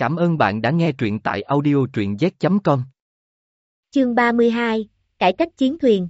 Cảm ơn bạn đã nghe truyện tại audio truyện z.com. Chương 32, Cải cách chiến thuyền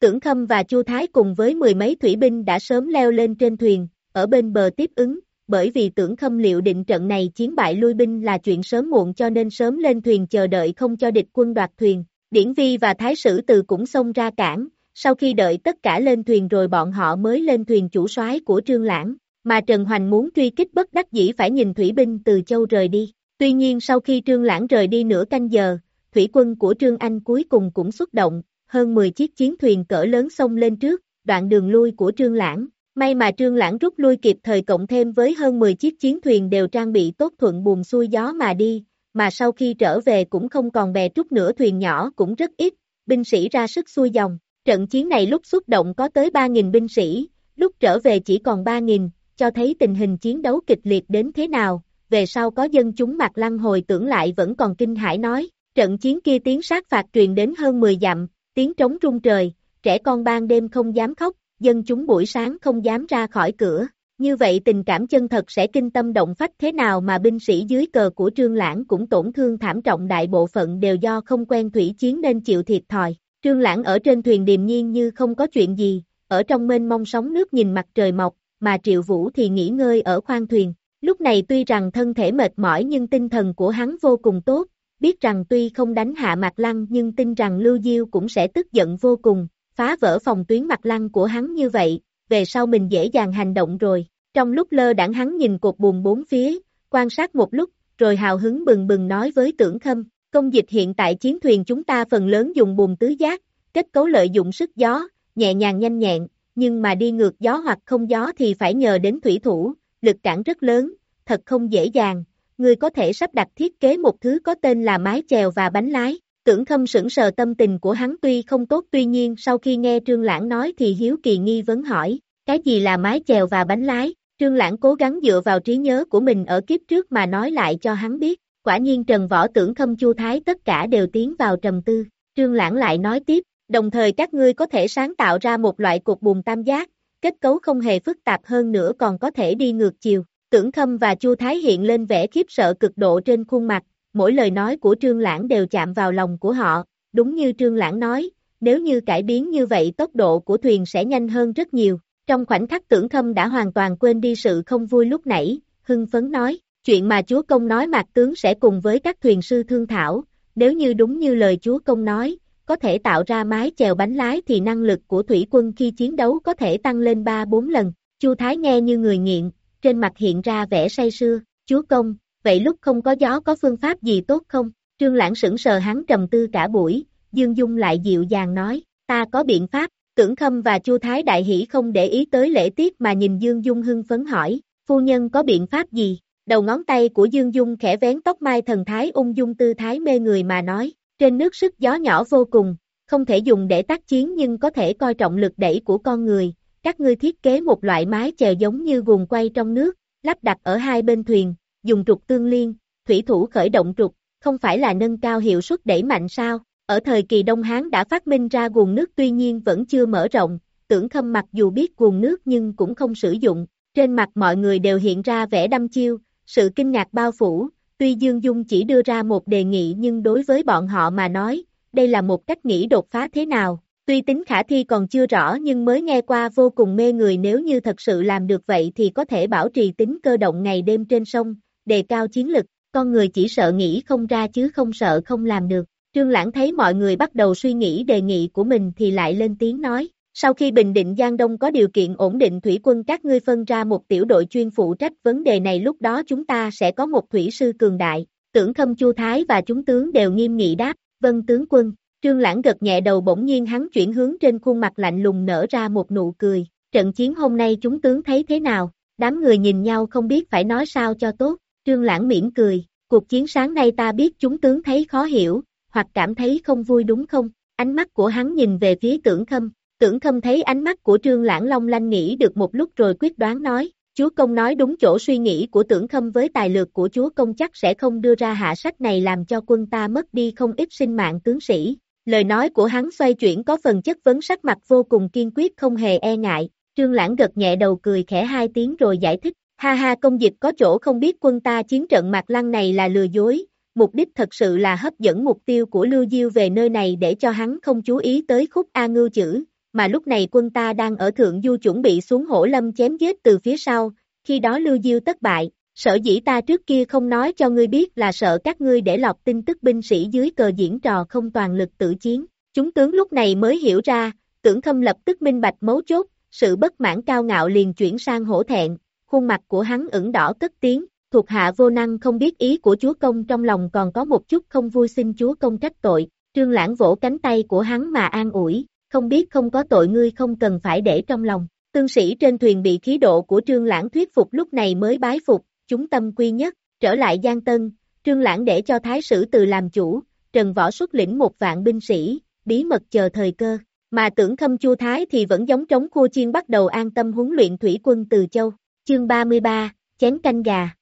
Tưởng Khâm và Chu Thái cùng với mười mấy thủy binh đã sớm leo lên trên thuyền, ở bên bờ tiếp ứng, bởi vì tưởng Khâm liệu định trận này chiến bại lui binh là chuyện sớm muộn cho nên sớm lên thuyền chờ đợi không cho địch quân đoạt thuyền. Điển Vi và Thái Sử Từ cũng xông ra cảng sau khi đợi tất cả lên thuyền rồi bọn họ mới lên thuyền chủ soái của Trương Lãng, mà Trần Hoành muốn truy kích bất đắc dĩ phải nhìn thủy binh từ châu rời đi. Tuy nhiên sau khi Trương Lãng rời đi nửa canh giờ, thủy quân của Trương Anh cuối cùng cũng xuất động, hơn 10 chiếc chiến thuyền cỡ lớn xông lên trước, đoạn đường lui của Trương Lãng. May mà Trương Lãng rút lui kịp thời cộng thêm với hơn 10 chiếc chiến thuyền đều trang bị tốt thuận buồm xuôi gió mà đi, mà sau khi trở về cũng không còn bè trúc nữa thuyền nhỏ cũng rất ít, binh sĩ ra sức xuôi dòng. Trận chiến này lúc xuất động có tới 3.000 binh sĩ, lúc trở về chỉ còn 3.000, cho thấy tình hình chiến đấu kịch liệt đến thế nào, về sau có dân chúng mặt lăng hồi tưởng lại vẫn còn kinh hãi nói, trận chiến kia tiếng sát phạt truyền đến hơn 10 dặm, tiếng trống rung trời, trẻ con ban đêm không dám khóc, dân chúng buổi sáng không dám ra khỏi cửa. Như vậy tình cảm chân thật sẽ kinh tâm động phách thế nào mà binh sĩ dưới cờ của Trương Lãng cũng tổn thương thảm trọng đại bộ phận đều do không quen thủy chiến nên chịu thiệt thòi. Trương Lãng ở trên thuyền điềm nhiên như không có chuyện gì, ở trong mênh mông sóng nước nhìn mặt trời mọc, mà Triệu Vũ thì nghỉ ngơi ở khoang thuyền. Lúc này tuy rằng thân thể mệt mỏi nhưng tinh thần của hắn vô cùng tốt, biết rằng tuy không đánh hạ mặt lăng nhưng tin rằng Lưu Diêu cũng sẽ tức giận vô cùng, phá vỡ phòng tuyến mặt lăng của hắn như vậy, về sau mình dễ dàng hành động rồi. Trong lúc lơ đảng hắn nhìn cột buồn bốn phía, quan sát một lúc, rồi hào hứng bừng bừng nói với tưởng khâm, công dịch hiện tại chiến thuyền chúng ta phần lớn dùng buồm tứ giác, kết cấu lợi dụng sức gió, nhẹ nhàng nhanh nhẹn, nhưng mà đi ngược gió hoặc không gió thì phải nhờ đến thủy thủ, lực cản rất lớn, thật không dễ dàng, người có thể sắp đặt thiết kế một thứ có tên là mái chèo và bánh lái. Tưởng khâm sững sờ tâm tình của hắn tuy không tốt tuy nhiên sau khi nghe Trương Lãng nói thì hiếu kỳ nghi vấn hỏi, cái gì là mái chèo và bánh lái? Trương Lãng cố gắng dựa vào trí nhớ của mình ở kiếp trước mà nói lại cho hắn biết, quả nhiên Trần Võ tưởng khâm chu thái tất cả đều tiến vào trầm tư. Trương Lãng lại nói tiếp, Đồng thời các ngươi có thể sáng tạo ra một loại cục bùn tam giác, kết cấu không hề phức tạp hơn nữa còn có thể đi ngược chiều. Tưởng Khâm và Chu Thái hiện lên vẻ khiếp sợ cực độ trên khuôn mặt, mỗi lời nói của Trương Lãng đều chạm vào lòng của họ, đúng như Trương Lãng nói, nếu như cải biến như vậy tốc độ của thuyền sẽ nhanh hơn rất nhiều. Trong khoảnh khắc Tưởng Khâm đã hoàn toàn quên đi sự không vui lúc nãy, hưng phấn nói, chuyện mà chúa công nói mạc tướng sẽ cùng với các thuyền sư thương thảo, nếu như đúng như lời chúa công nói, có thể tạo ra mái chèo bánh lái thì năng lực của thủy quân khi chiến đấu có thể tăng lên 3-4 lần. Chu Thái nghe như người nghiện, trên mặt hiện ra vẻ say sưa, chúa công, vậy lúc không có gió có phương pháp gì tốt không? Trương Lãng sững sờ hắn trầm tư cả buổi, Dương Dung lại dịu dàng nói, ta có biện pháp, tưởng khâm và Chu Thái đại hỷ không để ý tới lễ tiết mà nhìn Dương Dung hưng phấn hỏi, phu nhân có biện pháp gì? Đầu ngón tay của Dương Dung khẽ vén tóc mai thần thái ung dung tư thái mê người mà nói, trên nước sức gió nhỏ vô cùng, không thể dùng để tác chiến nhưng có thể coi trọng lực đẩy của con người. Các ngươi thiết kế một loại mái chèo giống như guồng quay trong nước, lắp đặt ở hai bên thuyền, dùng trục tương liên, thủy thủ khởi động trục, không phải là nâng cao hiệu suất đẩy mạnh sao? Ở thời kỳ Đông Hán đã phát minh ra guồng nước tuy nhiên vẫn chưa mở rộng, tưởng khâm mặc dù biết guồng nước nhưng cũng không sử dụng, trên mặt mọi người đều hiện ra vẻ đăm chiêu, sự kinh ngạc bao phủ, Tuy Dương Dung chỉ đưa ra một đề nghị nhưng đối với bọn họ mà nói, đây là một cách nghĩ đột phá thế nào. Tuy tính khả thi còn chưa rõ nhưng mới nghe qua vô cùng mê người nếu như thật sự làm được vậy thì có thể bảo trì tính cơ động ngày đêm trên sông, đề cao chiến lực, con người chỉ sợ nghĩ không ra chứ không sợ không làm được. Trương Lãng thấy mọi người bắt đầu suy nghĩ đề nghị của mình thì lại lên tiếng nói, sau khi Bình Định Giang Đông có điều kiện ổn định thủy quân các ngươi phân ra một tiểu đội chuyên phụ trách vấn đề này lúc đó chúng ta sẽ có một thủy sư cường đại. Tưởng Khâm Chu Thái và chúng tướng đều nghiêm nghị đáp, vân tướng quân. Trương Lãng gật nhẹ đầu bỗng nhiên hắn chuyển hướng trên khuôn mặt lạnh lùng nở ra một nụ cười. Trận chiến hôm nay chúng tướng thấy thế nào? Đám người nhìn nhau không biết phải nói sao cho tốt. Trương Lãng mỉm cười. Cuộc chiến sáng nay ta biết chúng tướng thấy khó hiểu, hoặc cảm thấy không vui đúng không? Ánh mắt của hắn nhìn về phía tưởng khâm, Tưởng khâm thấy ánh mắt của trương lãng long lanh nghĩ được một lúc rồi quyết đoán nói, chúa công nói đúng chỗ suy nghĩ của tưởng khâm với tài lược của chúa công chắc sẽ không đưa ra hạ sách này làm cho quân ta mất đi không ít sinh mạng tướng sĩ. Lời nói của hắn xoay chuyển có phần chất vấn sắc mặt vô cùng kiên quyết không hề e ngại, trương lãng gật nhẹ đầu cười khẽ hai tiếng rồi giải thích, Ha ha công dịch có chỗ không biết quân ta chiến trận mặt lăng này là lừa dối, mục đích thật sự là hấp dẫn mục tiêu của Lưu Diêu về nơi này để cho hắn không chú ý tới khúc A ngưu chữ, mà lúc này quân ta đang ở thượng du chuẩn bị xuống hổ lâm chém giết từ phía sau, khi đó Lưu Diêu tất bại, sở dĩ ta trước kia không nói cho ngươi biết là sợ các ngươi để lọc tin tức binh sĩ dưới cờ diễn trò không toàn lực tự chiến, chúng tướng lúc này mới hiểu ra, tưởng khâm lập tức minh bạch mấu chốt, sự bất mãn cao ngạo liền chuyển sang hổ thẹn, khuôn mặt của hắn ửng đỏ cất tiếng, thuộc hạ vô năng không biết ý của chúa công trong lòng còn có một chút không vui xin chúa công trách tội, trương lãng vỗ cánh tay của hắn mà an ủi, không biết không có tội ngươi không cần phải để trong lòng. Tương sĩ trên thuyền bị khí độ của trương lãng thuyết phục lúc này mới bái phục, chúng tâm quy nhất, trở lại Giang Tân, trương lãng để cho thái sử từ làm chủ, trần võ xuất lĩnh một vạn binh sĩ, bí mật chờ thời cơ, mà tưởng khâm chu thái thì vẫn giống trống khua chiên bắt đầu an tâm huấn luyện thủy quân từ châu, chương 33, chén canh gà.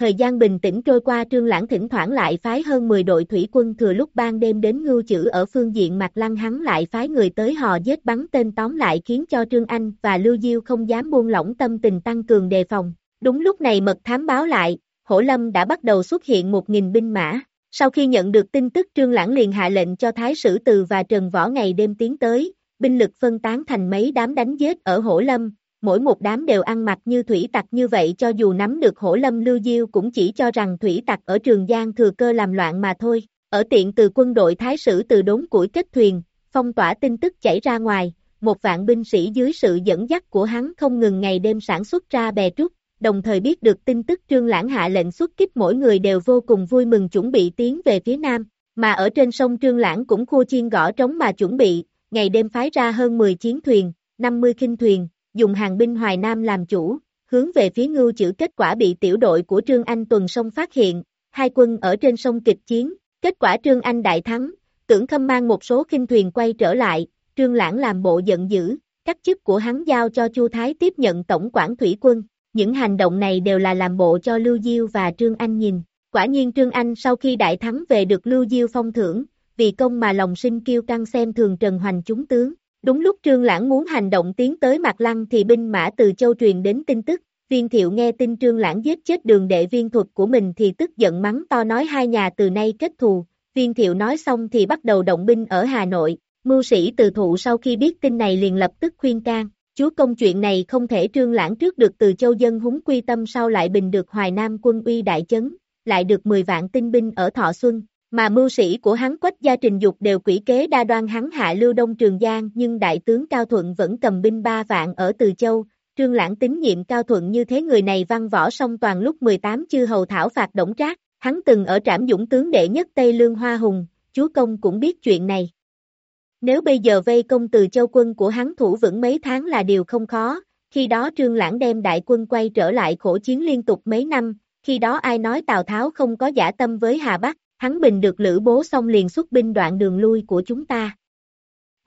Thời gian bình tĩnh trôi qua trương lãng thỉnh thoảng lại phái hơn 10 đội thủy quân thừa lúc ban đêm đến ngưu chữ ở phương diện mặt lăng hắn lại phái người tới hò giết bắn tên tóm lại khiến cho Trương Anh và Lưu Diêu không dám buông lỏng tâm tình tăng cường đề phòng. Đúng lúc này mật thám báo lại, Hổ Lâm đã bắt đầu xuất hiện 1.000 binh mã. Sau khi nhận được tin tức Trương Lãng liền hạ lệnh cho Thái Sử Từ và Trần Võ ngày đêm tiến tới, binh lực phân tán thành mấy đám đánh giết ở Hổ Lâm, mỗi một đám đều ăn mặc như thủy tặc như vậy cho dù nắm được hổ lâm lưu diêu cũng chỉ cho rằng thủy tặc ở Trường Giang thừa cơ làm loạn mà thôi. Ở tiện từ quân đội thái sử từ đốn củi kết thuyền, phong tỏa tin tức chảy ra ngoài, một vạn binh sĩ dưới sự dẫn dắt của hắn không ngừng ngày đêm sản xuất ra bè trúc, đồng thời biết được tin tức trương lãng hạ lệnh xuất kích mỗi người đều vô cùng vui mừng chuẩn bị tiến về phía nam, mà ở trên sông trương lãng cũng khua chiên gõ trống mà chuẩn bị, ngày đêm phái ra hơn 10 chiến thuyền, 50 kinh thuyền, dùng hàng binh Hoài Nam làm chủ, hướng về phía ngưu chữ kết quả bị tiểu đội của Trương Anh tuần sông phát hiện, hai quân ở trên sông kịch chiến, kết quả Trương Anh đại thắng, tưởng khâm mang một số kinh thuyền quay trở lại, Trương Lãng làm bộ giận dữ, các chức của hắn giao cho Chu Thái tiếp nhận tổng quản thủy quân, những hành động này đều là làm bộ cho Lưu Diêu và Trương Anh nhìn. Quả nhiên Trương Anh sau khi đại thắng về được Lưu Diêu phong thưởng, vì công mà lòng sinh kiêu căng xem thường Trần Hoành chúng tướng, Đúng lúc Trương Lãng muốn hành động tiến tới mặt lăng thì binh mã từ châu truyền đến tin tức, viên thiệu nghe tin Trương Lãng giết chết đường đệ viên thuật của mình thì tức giận mắng to nói hai nhà từ nay kết thù, viên thiệu nói xong thì bắt đầu động binh ở Hà Nội, mưu sĩ từ thụ sau khi biết tin này liền lập tức khuyên can, chúa công chuyện này không thể Trương Lãng trước được từ châu dân húng quy tâm sau lại bình được Hoài Nam quân uy đại chấn, lại được 10 vạn tinh binh ở Thọ Xuân, mà mưu sĩ của hắn quách gia trình dục đều quỷ kế đa đoan hắn hạ lưu đông Trường Giang nhưng đại tướng Cao Thuận vẫn cầm binh ba vạn ở Từ Châu, trương lãng tín nhiệm Cao Thuận như thế người này văn võ song toàn lúc 18 chư hầu thảo phạt đổng trác, hắn từng ở trảm dũng tướng đệ nhất Tây Lương Hoa Hùng, chúa công cũng biết chuyện này. Nếu bây giờ vây công từ châu quân của hắn thủ vững mấy tháng là điều không khó, khi đó trương lãng đem đại quân quay trở lại khổ chiến liên tục mấy năm, khi đó ai nói Tào Tháo không có giả tâm với Hà Bắc, hắn bình được lữ bố xong liền xuất binh đoạn đường lui của chúng ta.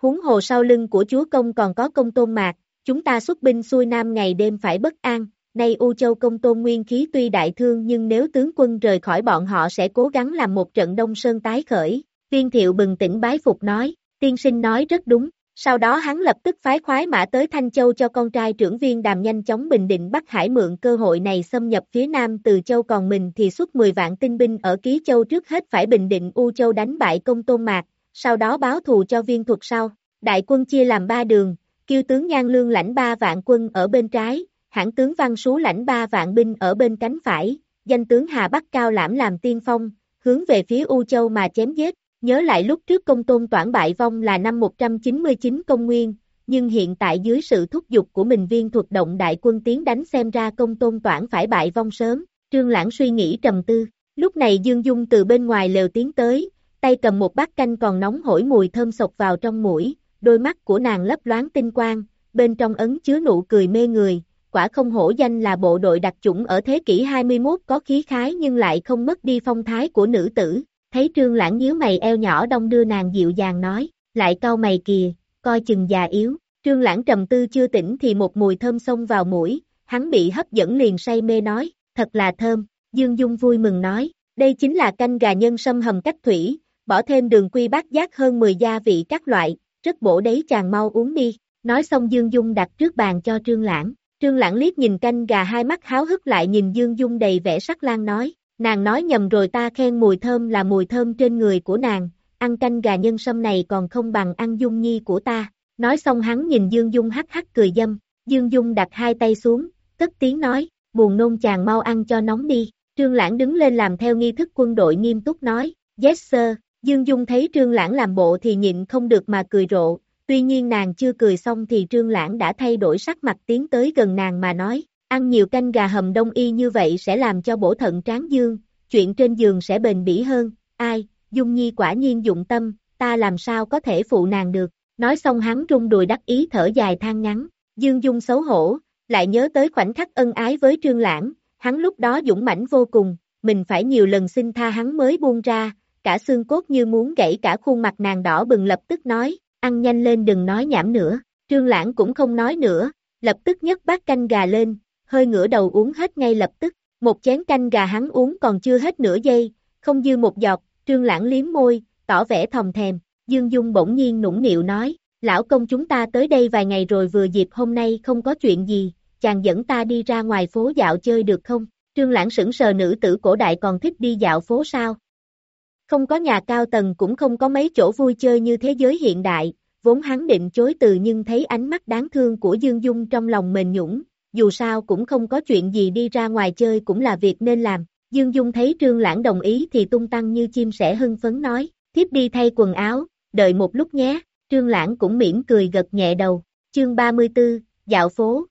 Huống hồ sau lưng của chúa công còn có công tôn mạc, chúng ta xuất binh xuôi nam ngày đêm phải bất an, nay U Châu công tôn nguyên khí tuy đại thương nhưng nếu tướng quân rời khỏi bọn họ sẽ cố gắng làm một trận đông sơn tái khởi, viên thiệu bừng tỉnh bái phục nói, tiên sinh nói rất đúng, sau đó hắn lập tức phái khoái mã tới Thanh Châu cho con trai trưởng viên đàm nhanh chóng bình định Bắc Hải mượn cơ hội này xâm nhập phía Nam từ Châu còn mình thì xuất 10 vạn tinh binh ở Ký Châu trước hết phải bình định U Châu đánh bại công tôn mạc, sau đó báo thù cho viên thuật sau. Đại quân chia làm ba đường, kiêu tướng Nhan Lương lãnh ba vạn quân ở bên trái, hãng tướng Văn Sú lãnh ba vạn binh ở bên cánh phải, danh tướng Hà Bắc Cao Lãm làm tiên phong, hướng về phía U Châu mà chém giết. Nhớ lại lúc trước công tôn toản bại vong là năm 199 công nguyên, nhưng hiện tại dưới sự thúc giục của mình viên thuật động đại quân tiến đánh xem ra công tôn toản phải bại vong sớm, trương lãng suy nghĩ trầm tư. Lúc này Dương Dung từ bên ngoài lều tiến tới, tay cầm một bát canh còn nóng hổi mùi thơm sộc vào trong mũi, đôi mắt của nàng lấp loáng tinh quang, bên trong ấn chứa nụ cười mê người, quả không hổ danh là bộ đội đặc chủng ở thế kỷ 21 có khí khái nhưng lại không mất đi phong thái của nữ tử, thấy trương lãng nhíu mày eo nhỏ đông đưa nàng dịu dàng nói, lại cau mày kìa, coi chừng già yếu, trương lãng trầm tư chưa tỉnh thì một mùi thơm xông vào mũi, hắn bị hấp dẫn liền say mê nói, thật là thơm, Dương Dung vui mừng nói, đây chính là canh gà nhân sâm hầm cách thủy, bỏ thêm đường quy bát giác hơn 10 gia vị các loại, rất bổ đấy chàng mau uống đi, nói xong Dương Dung đặt trước bàn cho trương lãng, Trương Lãng liếc nhìn canh gà hai mắt háo hức lại nhìn Dương Dung đầy vẻ sắc lan nói, nàng nói nhầm rồi ta khen mùi thơm là mùi thơm trên người của nàng, ăn canh gà nhân sâm này còn không bằng ăn Dung Nhi của ta. Nói xong hắn nhìn Dương Dung hắc hắc cười dâm, Dương Dung đặt hai tay xuống, cất tiếng nói, buồn nôn chàng mau ăn cho nóng đi. Trương Lãng đứng lên làm theo nghi thức quân đội nghiêm túc nói, yes sir, Dương Dung thấy Trương Lãng làm bộ thì nhịn không được mà cười rộ, tuy nhiên nàng chưa cười xong thì Trương Lãng đã thay đổi sắc mặt tiến tới gần nàng mà nói, ăn nhiều canh gà hầm đông y như vậy sẽ làm cho bổ thận tráng dương, chuyện trên giường sẽ bền bỉ hơn, ai, Dung Nhi quả nhiên dụng tâm, ta làm sao có thể phụ nàng được, nói xong hắn rung đùi đắc ý thở dài than ngắn, Dương Dung xấu hổ, lại nhớ tới khoảnh khắc ân ái với Trương Lãng, hắn lúc đó dũng mãnh vô cùng, mình phải nhiều lần xin tha hắn mới buông ra, cả xương cốt như muốn gãy cả khuôn mặt nàng đỏ bừng lập tức nói, ăn nhanh lên đừng nói nhảm nữa, Trương Lãng cũng không nói nữa, lập tức nhấc bát canh gà lên, hơi ngửa đầu uống hết ngay lập tức, một chén canh gà hắn uống còn chưa hết nửa giây, không dư một giọt, Trương Lãng liếm môi, tỏ vẻ thòng thèm, Dương Dung bỗng nhiên nũng nịu nói, lão công chúng ta tới đây vài ngày rồi vừa dịp hôm nay không có chuyện gì, chàng dẫn ta đi ra ngoài phố dạo chơi được không? Trương Lãng sững sờ nữ tử cổ đại còn thích đi dạo phố sao? Không có nhà cao tầng cũng không có mấy chỗ vui chơi như thế giới hiện đại, vốn hắn định chối từ nhưng thấy ánh mắt đáng thương của Dương Dung trong lòng mềm nhũng, dù sao cũng không có chuyện gì đi ra ngoài chơi cũng là việc nên làm. Dương Dung thấy Trương Lãng đồng ý thì tung tăng như chim sẻ hưng phấn nói, thiếp đi thay quần áo, đợi một lúc nhé, Trương Lãng cũng mỉm cười gật nhẹ đầu, chương 34, dạo phố.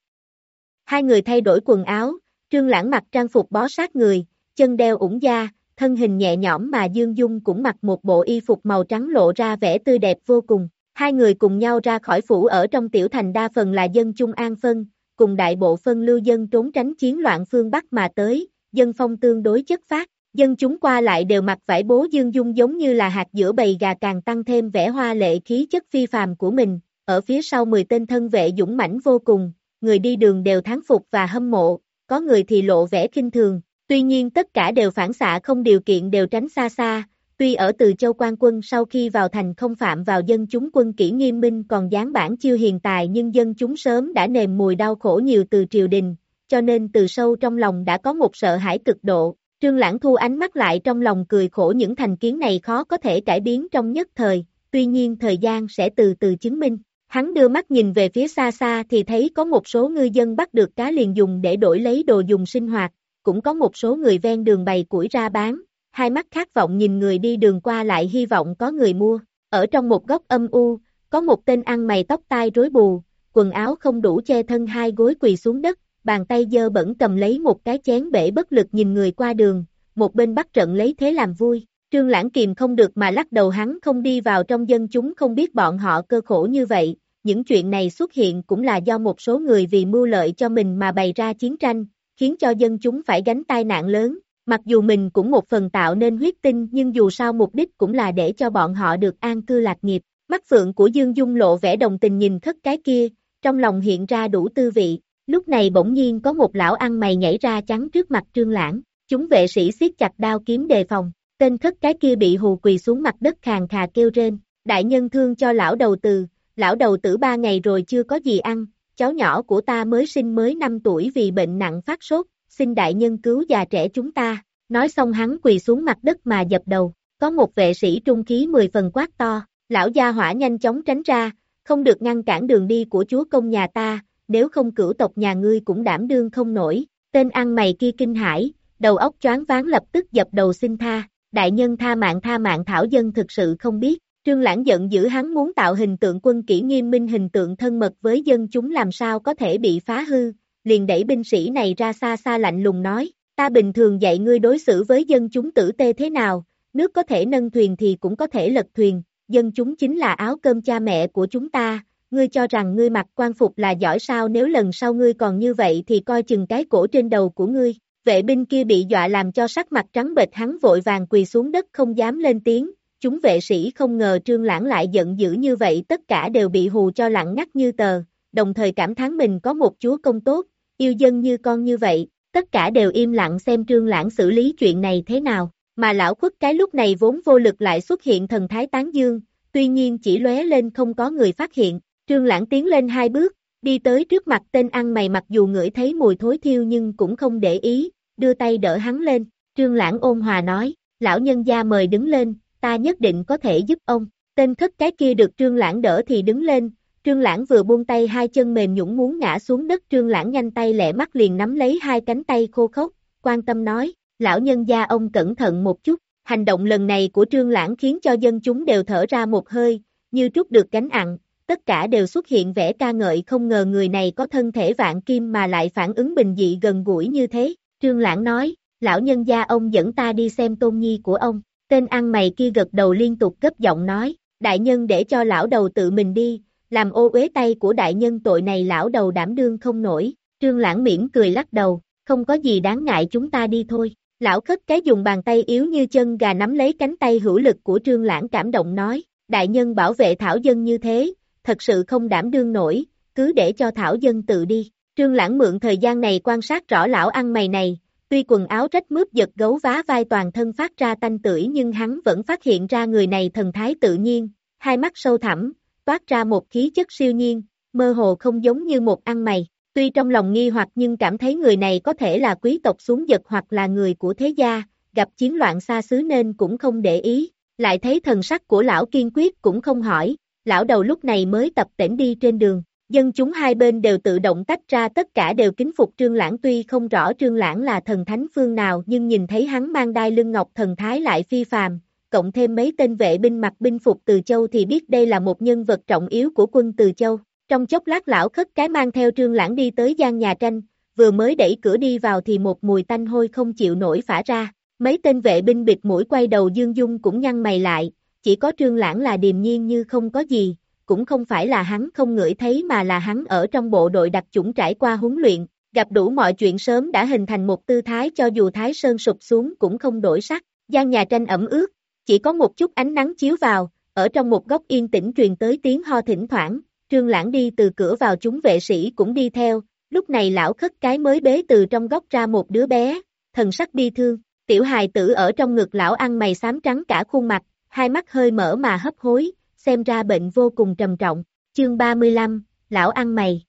Hai người thay đổi quần áo, Trương Lãng mặc trang phục bó sát người, chân đeo ủng da, thân hình nhẹ nhõm mà Dương Dung cũng mặc một bộ y phục màu trắng lộ ra vẻ tươi đẹp vô cùng. Hai người cùng nhau ra khỏi phủ ở trong tiểu thành đa phần là dân Trung An phân, cùng đại bộ phân lưu dân trốn tránh chiến loạn phương Bắc mà tới, dân phong tương đối chất phát, dân chúng qua lại đều mặc vải bố Dương Dung giống như là hạt giữa bầy gà càng tăng thêm vẻ hoa lệ khí chất phi phàm của mình, ở phía sau 10 tên thân vệ dũng mãnh vô cùng, người đi đường đều thắng phục và hâm mộ, có người thì lộ vẻ kinh thường, tuy nhiên tất cả đều phản xạ không điều kiện đều tránh xa xa, tuy ở từ châu quan quân sau khi vào thành không phạm vào dân chúng quân kỹ nghiêm minh còn dán bản chiêu hiền tài nhưng dân chúng sớm đã nềm mùi đau khổ nhiều từ triều đình, cho nên từ sâu trong lòng đã có một sợ hãi cực độ, trương lãng thu ánh mắt lại trong lòng cười khổ những thành kiến này khó có thể cải biến trong nhất thời, tuy nhiên thời gian sẽ từ từ chứng minh. Hắn đưa mắt nhìn về phía xa xa thì thấy có một số ngư dân bắt được cá liền dùng để đổi lấy đồ dùng sinh hoạt, cũng có một số người ven đường bày củi ra bán, hai mắt khát vọng nhìn người đi đường qua lại hy vọng có người mua. Ở trong một góc âm u, có một tên ăn mày tóc tai rối bù, quần áo không đủ che thân hai gối quỳ xuống đất, bàn tay dơ bẩn cầm lấy một cái chén bể bất lực nhìn người qua đường, một bên bắt trận lấy thế làm vui. Trương Lãng kìm không được mà lắc đầu hắn không đi vào trong dân chúng không biết bọn họ cơ khổ như vậy, những chuyện này xuất hiện cũng là do một số người vì mưu lợi cho mình mà bày ra chiến tranh, khiến cho dân chúng phải gánh tai nạn lớn, mặc dù mình cũng một phần tạo nên huyết tinh nhưng dù sao mục đích cũng là để cho bọn họ được an cư lạc nghiệp. Mắt phượng của Dương Dung lộ vẻ đồng tình nhìn thất cái kia, trong lòng hiện ra đủ tư vị, lúc này bỗng nhiên có một lão ăn mày nhảy ra chắn trước mặt trương lãng, chúng vệ sĩ siết chặt đao kiếm đề phòng, tên thất cái kia bị hù quỳ xuống mặt đất khàn khà kêu rên, đại nhân thương cho lão đầu từ, lão đầu tử ba ngày rồi chưa có gì ăn, cháu nhỏ của ta mới sinh mới 5 tuổi vì bệnh nặng phát sốt, xin đại nhân cứu già trẻ chúng ta, nói xong hắn quỳ xuống mặt đất mà dập đầu, có một vệ sĩ trung khí 10 phần quát to, lão gia hỏa nhanh chóng tránh ra, không được ngăn cản đường đi của chúa công nhà ta, nếu không cửu tộc nhà ngươi cũng đảm đương không nổi, tên ăn mày kia kinh hãi, đầu óc choáng váng lập tức dập đầu xin tha, đại nhân tha mạng tha mạng thảo dân thực sự không biết, Trương Lãng giận dữ hắn muốn tạo hình tượng quân kỹ nghiêm minh hình tượng thân mật với dân chúng làm sao có thể bị phá hư, liền đẩy binh sĩ này ra xa xa lạnh lùng nói, ta bình thường dạy ngươi đối xử với dân chúng tử tê thế nào, nước có thể nâng thuyền thì cũng có thể lật thuyền, dân chúng chính là áo cơm cha mẹ của chúng ta, ngươi cho rằng ngươi mặc quan phục là giỏi sao nếu lần sau ngươi còn như vậy thì coi chừng cái cổ trên đầu của ngươi. Vệ binh kia bị dọa làm cho sắc mặt trắng bệch hắn vội vàng quỳ xuống đất không dám lên tiếng, chúng vệ sĩ không ngờ trương lãng lại giận dữ như vậy tất cả đều bị hù cho lặng ngắt như tờ, đồng thời cảm thán mình có một chúa công tốt, yêu dân như con như vậy, tất cả đều im lặng xem trương lãng xử lý chuyện này thế nào, mà lão khuất cái lúc này vốn vô lực lại xuất hiện thần thái tán dương, tuy nhiên chỉ lóe lên không có người phát hiện, trương lãng tiến lên hai bước, đi tới trước mặt tên ăn mày mặc dù ngửi thấy mùi thối thiêu nhưng cũng không để ý, đưa tay đỡ hắn lên, trương lãng ôn hòa nói, lão nhân gia mời đứng lên, ta nhất định có thể giúp ông, tên thất cái kia được trương lãng đỡ thì đứng lên, trương lãng vừa buông tay hai chân mềm nhũng muốn ngã xuống đất trương lãng nhanh tay lẹ mắt liền nắm lấy hai cánh tay khô khốc, quan tâm nói, lão nhân gia ông cẩn thận một chút, hành động lần này của trương lãng khiến cho dân chúng đều thở ra một hơi, như trút được gánh nặng, tất cả đều xuất hiện vẻ ca ngợi không ngờ người này có thân thể vạn kim mà lại phản ứng bình dị gần gũi như thế, trương lãng nói, lão nhân gia ông dẫn ta đi xem tôn nhi của ông, tên ăn mày kia gật đầu liên tục gấp giọng nói, đại nhân để cho lão đầu tự mình đi, làm ô uế tay của đại nhân tội này lão đầu đảm đương không nổi, trương lãng miễn cười lắc đầu, không có gì đáng ngại chúng ta đi thôi. Lão khất cái dùng bàn tay yếu như chân gà nắm lấy cánh tay hữu lực của trương lãng cảm động nói, đại nhân bảo vệ thảo dân như thế, thật sự không đảm đương nổi, cứ để cho thảo dân tự đi. Trương lãng mượn thời gian này quan sát rõ lão ăn mày này, tuy quần áo rách mướp giật gấu vá vai toàn thân phát ra tanh tưởi nhưng hắn vẫn phát hiện ra người này thần thái tự nhiên, hai mắt sâu thẳm, toát ra một khí chất siêu nhiên, mơ hồ không giống như một ăn mày. Tuy trong lòng nghi hoặc nhưng cảm thấy người này có thể là quý tộc xuống giật hoặc là người của thế gia, gặp chiến loạn xa xứ nên cũng không để ý, lại thấy thần sắc của lão kiên quyết cũng không hỏi, lão đầu lúc này mới tập tỉnh đi trên đường. Dân chúng hai bên đều tự động tách ra tất cả đều kính phục Trương Lãng tuy không rõ Trương Lãng là thần thánh phương nào nhưng nhìn thấy hắn mang đai lưng ngọc thần thái lại phi phàm, cộng thêm mấy tên vệ binh mặc binh phục Từ Châu thì biết đây là một nhân vật trọng yếu của quân Từ Châu. Trong chốc lát lão khất cái mang theo Trương Lãng đi tới gian nhà tranh, vừa mới đẩy cửa đi vào thì một mùi tanh hôi không chịu nổi phả ra. Mấy tên vệ binh bịt mũi quay đầu Dương Dung cũng nhăn mày lại, chỉ có Trương Lãng là điềm nhiên như không có gì, cũng không phải là hắn không ngửi thấy mà là hắn ở trong bộ đội đặc chủng trải qua huấn luyện, gặp đủ mọi chuyện sớm đã hình thành một tư thái cho dù Thái Sơn sụp xuống cũng không đổi sắc, gian nhà tranh ẩm ướt, chỉ có một chút ánh nắng chiếu vào, ở trong một góc yên tĩnh truyền tới tiếng ho thỉnh thoảng, Trương Lãng đi từ cửa vào chúng vệ sĩ cũng đi theo, lúc này lão khất cái mới bế từ trong góc ra một đứa bé, thần sắc bi thương, tiểu hài tử ở trong ngực lão ăn mày xám trắng cả khuôn mặt, hai mắt hơi mở mà hấp hối, xem ra bệnh vô cùng trầm trọng, chương 35, lão ăn mày.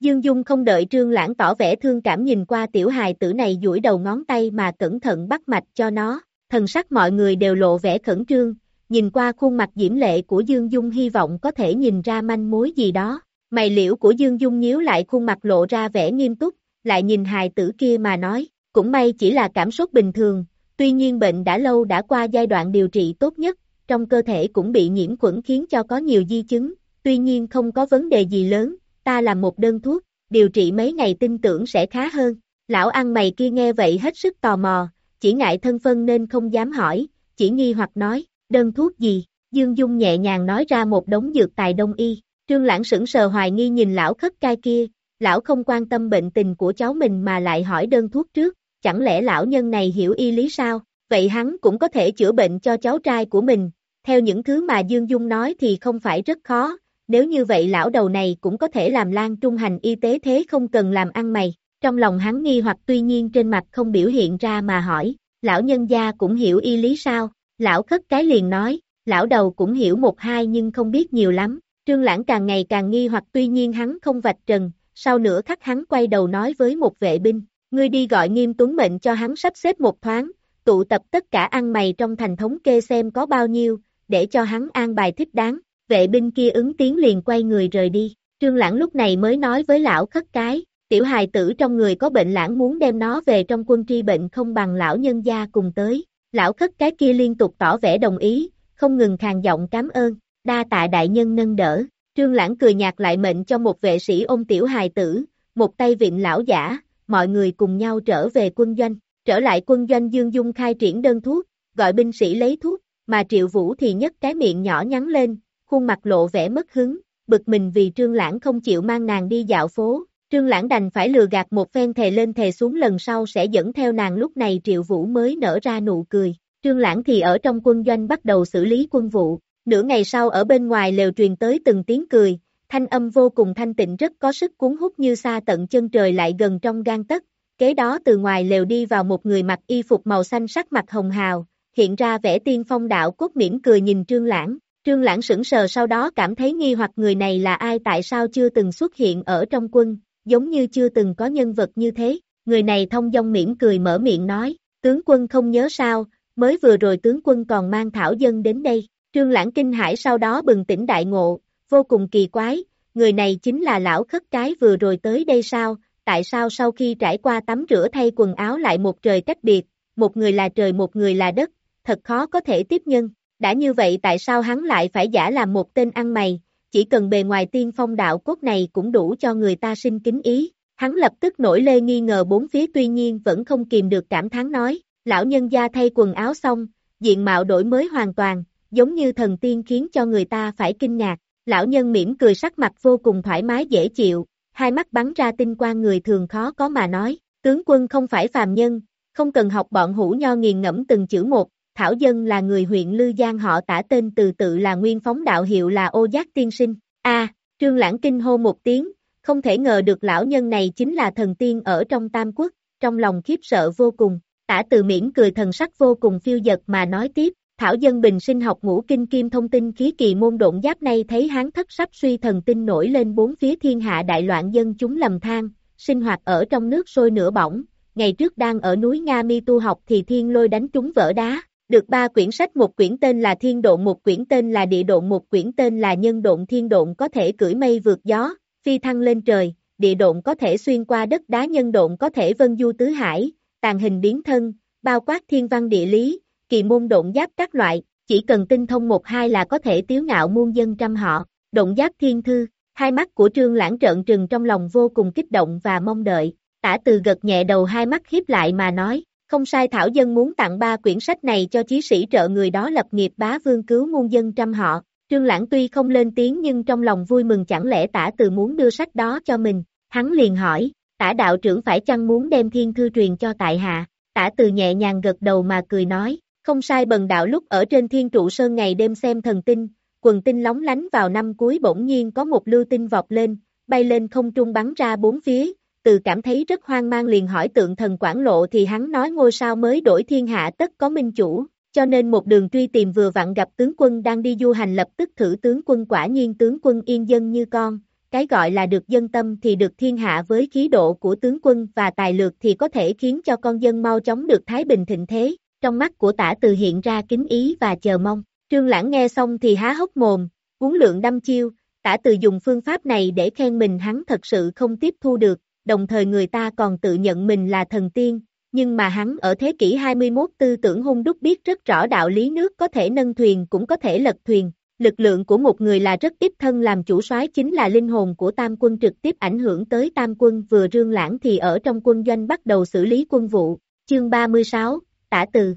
Dương Dung không đợi Trương Lãng tỏ vẻ thương cảm nhìn qua tiểu hài tử này duỗi đầu ngón tay mà cẩn thận bắt mạch cho nó, thần sắc mọi người đều lộ vẻ khẩn trương, nhìn qua khuôn mặt diễm lệ của Dương Dung hy vọng có thể nhìn ra manh mối gì đó. Mày liễu của Dương Dung nhíu lại khuôn mặt lộ ra vẻ nghiêm túc, lại nhìn hài tử kia mà nói, cũng may chỉ là cảm xúc bình thường, tuy nhiên bệnh đã lâu đã qua giai đoạn điều trị tốt nhất, trong cơ thể cũng bị nhiễm khuẩn khiến cho có nhiều di chứng, tuy nhiên không có vấn đề gì lớn, ta làm một đơn thuốc, điều trị mấy ngày tin tưởng sẽ khá hơn. Lão ăn mày kia nghe vậy hết sức tò mò, chỉ ngại thân phân nên không dám hỏi, chỉ nghi hoặc nói, đơn thuốc gì, Dương Dung nhẹ nhàng nói ra một đống dược tài đông y, trương lãng sững sờ hoài nghi nhìn lão khất cai kia, lão không quan tâm bệnh tình của cháu mình mà lại hỏi đơn thuốc trước, chẳng lẽ lão nhân này hiểu y lý sao, vậy hắn cũng có thể chữa bệnh cho cháu trai của mình, theo những thứ mà Dương Dung nói thì không phải rất khó, nếu như vậy lão đầu này cũng có thể làm lan trung hành y tế thế không cần làm ăn mày, trong lòng hắn nghi hoặc tuy nhiên trên mặt không biểu hiện ra mà hỏi, lão nhân gia cũng hiểu y lý sao, lão khất cái liền nói, lão đầu cũng hiểu một hai nhưng không biết nhiều lắm, trương lãng càng ngày càng nghi hoặc tuy nhiên hắn không vạch trần, sau nửa khắc hắn quay đầu nói với một vệ binh, ngươi đi gọi nghiêm tuấn mệnh cho hắn sắp xếp một thoáng, tụ tập tất cả ăn mày trong thành thống kê xem có bao nhiêu, để cho hắn an bài thích đáng, vệ binh kia ứng tiếng liền quay người rời đi, trương lãng lúc này mới nói với lão khất cái, tiểu hài tử trong người có bệnh lãng muốn đem nó về trong quân tri bệnh không bằng lão nhân gia cùng tới, lão khất cái kia liên tục tỏ vẻ đồng ý, không ngừng khàn giọng cảm ơn, đa tạ đại nhân nâng đỡ, trương lãng cười nhạt lại mệnh cho một vệ sĩ ôm tiểu hài tử, một tay vịn lão giả, mọi người cùng nhau trở về quân doanh, trở lại quân doanh Dương Dung khai triển đơn thuốc, gọi binh sĩ lấy thuốc, mà Triệu Vũ thì nhấc cái miệng nhỏ nhắn lên, khuôn mặt lộ vẻ mất hứng, bực mình vì Trương Lãng không chịu mang nàng đi dạo phố, Trương Lãng đành phải lừa gạt một phen thề lên thề xuống lần sau sẽ dẫn theo nàng lúc này Triệu Vũ mới nở ra nụ cười. Trương Lãng thì ở trong quân doanh bắt đầu xử lý quân vụ, nửa ngày sau ở bên ngoài lều truyền tới từng tiếng cười, thanh âm vô cùng thanh tịnh rất có sức cuốn hút như xa tận chân trời lại gần trong gan tấc. Kế đó từ ngoài lều đi vào một người mặc y phục màu xanh sắc mặt hồng hào, hiện ra vẻ tiên phong đạo cốt mỉm cười nhìn Trương Lãng, Trương Lãng sững sờ sau đó cảm thấy nghi hoặc người này là ai tại sao chưa từng xuất hiện ở trong quân, giống như chưa từng có nhân vật như thế. Người này thông dong mỉm cười mở miệng nói, tướng quân không nhớ sao, mới vừa rồi tướng quân còn mang thảo dân đến đây. Trương Lãng kinh hải sau đó bừng tỉnh đại ngộ, vô cùng kỳ quái, người này chính là lão khất cái vừa rồi tới đây sao, tại sao sau khi trải qua tắm rửa thay quần áo lại một trời cách biệt, một người là trời một người là đất, thật khó có thể tiếp nhân. Đã như vậy tại sao hắn lại phải giả làm một tên ăn mày, chỉ cần bề ngoài tiên phong đạo cốt này cũng đủ cho người ta sinh kính ý. Hắn lập tức nổi lê nghi ngờ bốn phía tuy nhiên vẫn không kìm được cảm thán nói, lão nhân gia thay quần áo xong, diện mạo đổi mới hoàn toàn, giống như thần tiên khiến cho người ta phải kinh ngạc. Lão nhân mỉm cười sắc mặt vô cùng thoải mái dễ chịu, hai mắt bắn ra tinh quang người thường khó có mà nói, tướng quân không phải phàm nhân, không cần học bọn hủ nho nghiền ngẫm từng chữ một, Thảo Dân là người huyện Lư Giang họ tả tên từ tự là nguyên phóng đạo hiệu là ô giác tiên sinh. A, Trương Lãng kinh hô một tiếng, không thể ngờ được lão nhân này chính là thần tiên ở trong Tam Quốc, trong lòng khiếp sợ vô cùng. Tả từ miễn cười thần sắc vô cùng phiêu dật mà nói tiếp, Thảo dân bình sinh học ngũ kinh kim thông tin khí kỳ môn độn giáp nay thấy hán thất sắp suy thần tinh nổi lên bốn phía thiên hạ đại loạn dân chúng lầm than, sinh hoạt ở trong nước sôi nửa bỏng, ngày trước đang ở núi Nga Mi tu học thì thiên lôi đánh trúng vỡ đá, được ba quyển sách một quyển tên là thiên độn một quyển tên là địa độn một quyển tên là nhân độn. Thiên độn có thể cưỡi mây vượt gió, phi thăng lên trời, địa độn có thể xuyên qua đất đá nhân độn có thể vân du tứ hải, tàn hình biến thân, bao quát thiên văn địa lý, kỳ môn độn giáp các loại, chỉ cần tinh thông một hai là có thể tiếu ngạo muôn dân trăm họ, độn giáp thiên thư, hai mắt của trương lãng trợn trừng trong lòng vô cùng kích động và mong đợi, tả từ gật nhẹ đầu hai mắt khiếp lại mà nói, không sai Thảo Dân muốn tặng ba quyển sách này cho chí sĩ trợ người đó lập nghiệp bá vương cứu muôn dân trăm họ, trương lãng tuy không lên tiếng nhưng trong lòng vui mừng chẳng lẽ tả từ muốn đưa sách đó cho mình, hắn liền hỏi, tả đạo trưởng phải chăng muốn đem thiên thư truyền cho tại hạ, tả từ nhẹ nhàng gật đầu mà cười nói, không sai bần đạo lúc ở trên thiên trụ sơn ngày đêm xem thần tinh, quần tinh lóng lánh vào năm cuối bỗng nhiên có một lưu tinh vọt lên, bay lên không trung bắn ra bốn phía, từ cảm thấy rất hoang mang liền hỏi tượng thần quảng lộ thì hắn nói ngôi sao mới đổi thiên hạ tất có minh chủ, cho nên một đường truy tìm vừa vặn gặp tướng quân đang đi du hành lập tức thử tướng quân quả nhiên tướng quân yên dân như con, cái gọi là được dân tâm thì được thiên hạ với khí độ của tướng quân và tài lược thì có thể khiến cho con dân mau chóng được thái bình thịnh thế, trong mắt của tả từ hiện ra kính ý và chờ mong. Trương Lãng nghe xong thì há hốc mồm, cuốn lượng đâm chiêu, tả từ dùng phương pháp này để khen mình hắn thật sự không tiếp thu được, đồng thời người ta còn tự nhận mình là thần tiên, nhưng mà hắn ở thế kỷ 21 tư tưởng hung đúc biết rất rõ đạo lý nước có thể nâng thuyền cũng có thể lật thuyền. Lực lượng của một người là rất ít thân làm chủ soái chính là linh hồn của tam quân trực tiếp ảnh hưởng tới tam quân vừa rương lãng thì ở trong quân doanh bắt đầu xử lý quân vụ. Chương 36, tả từ.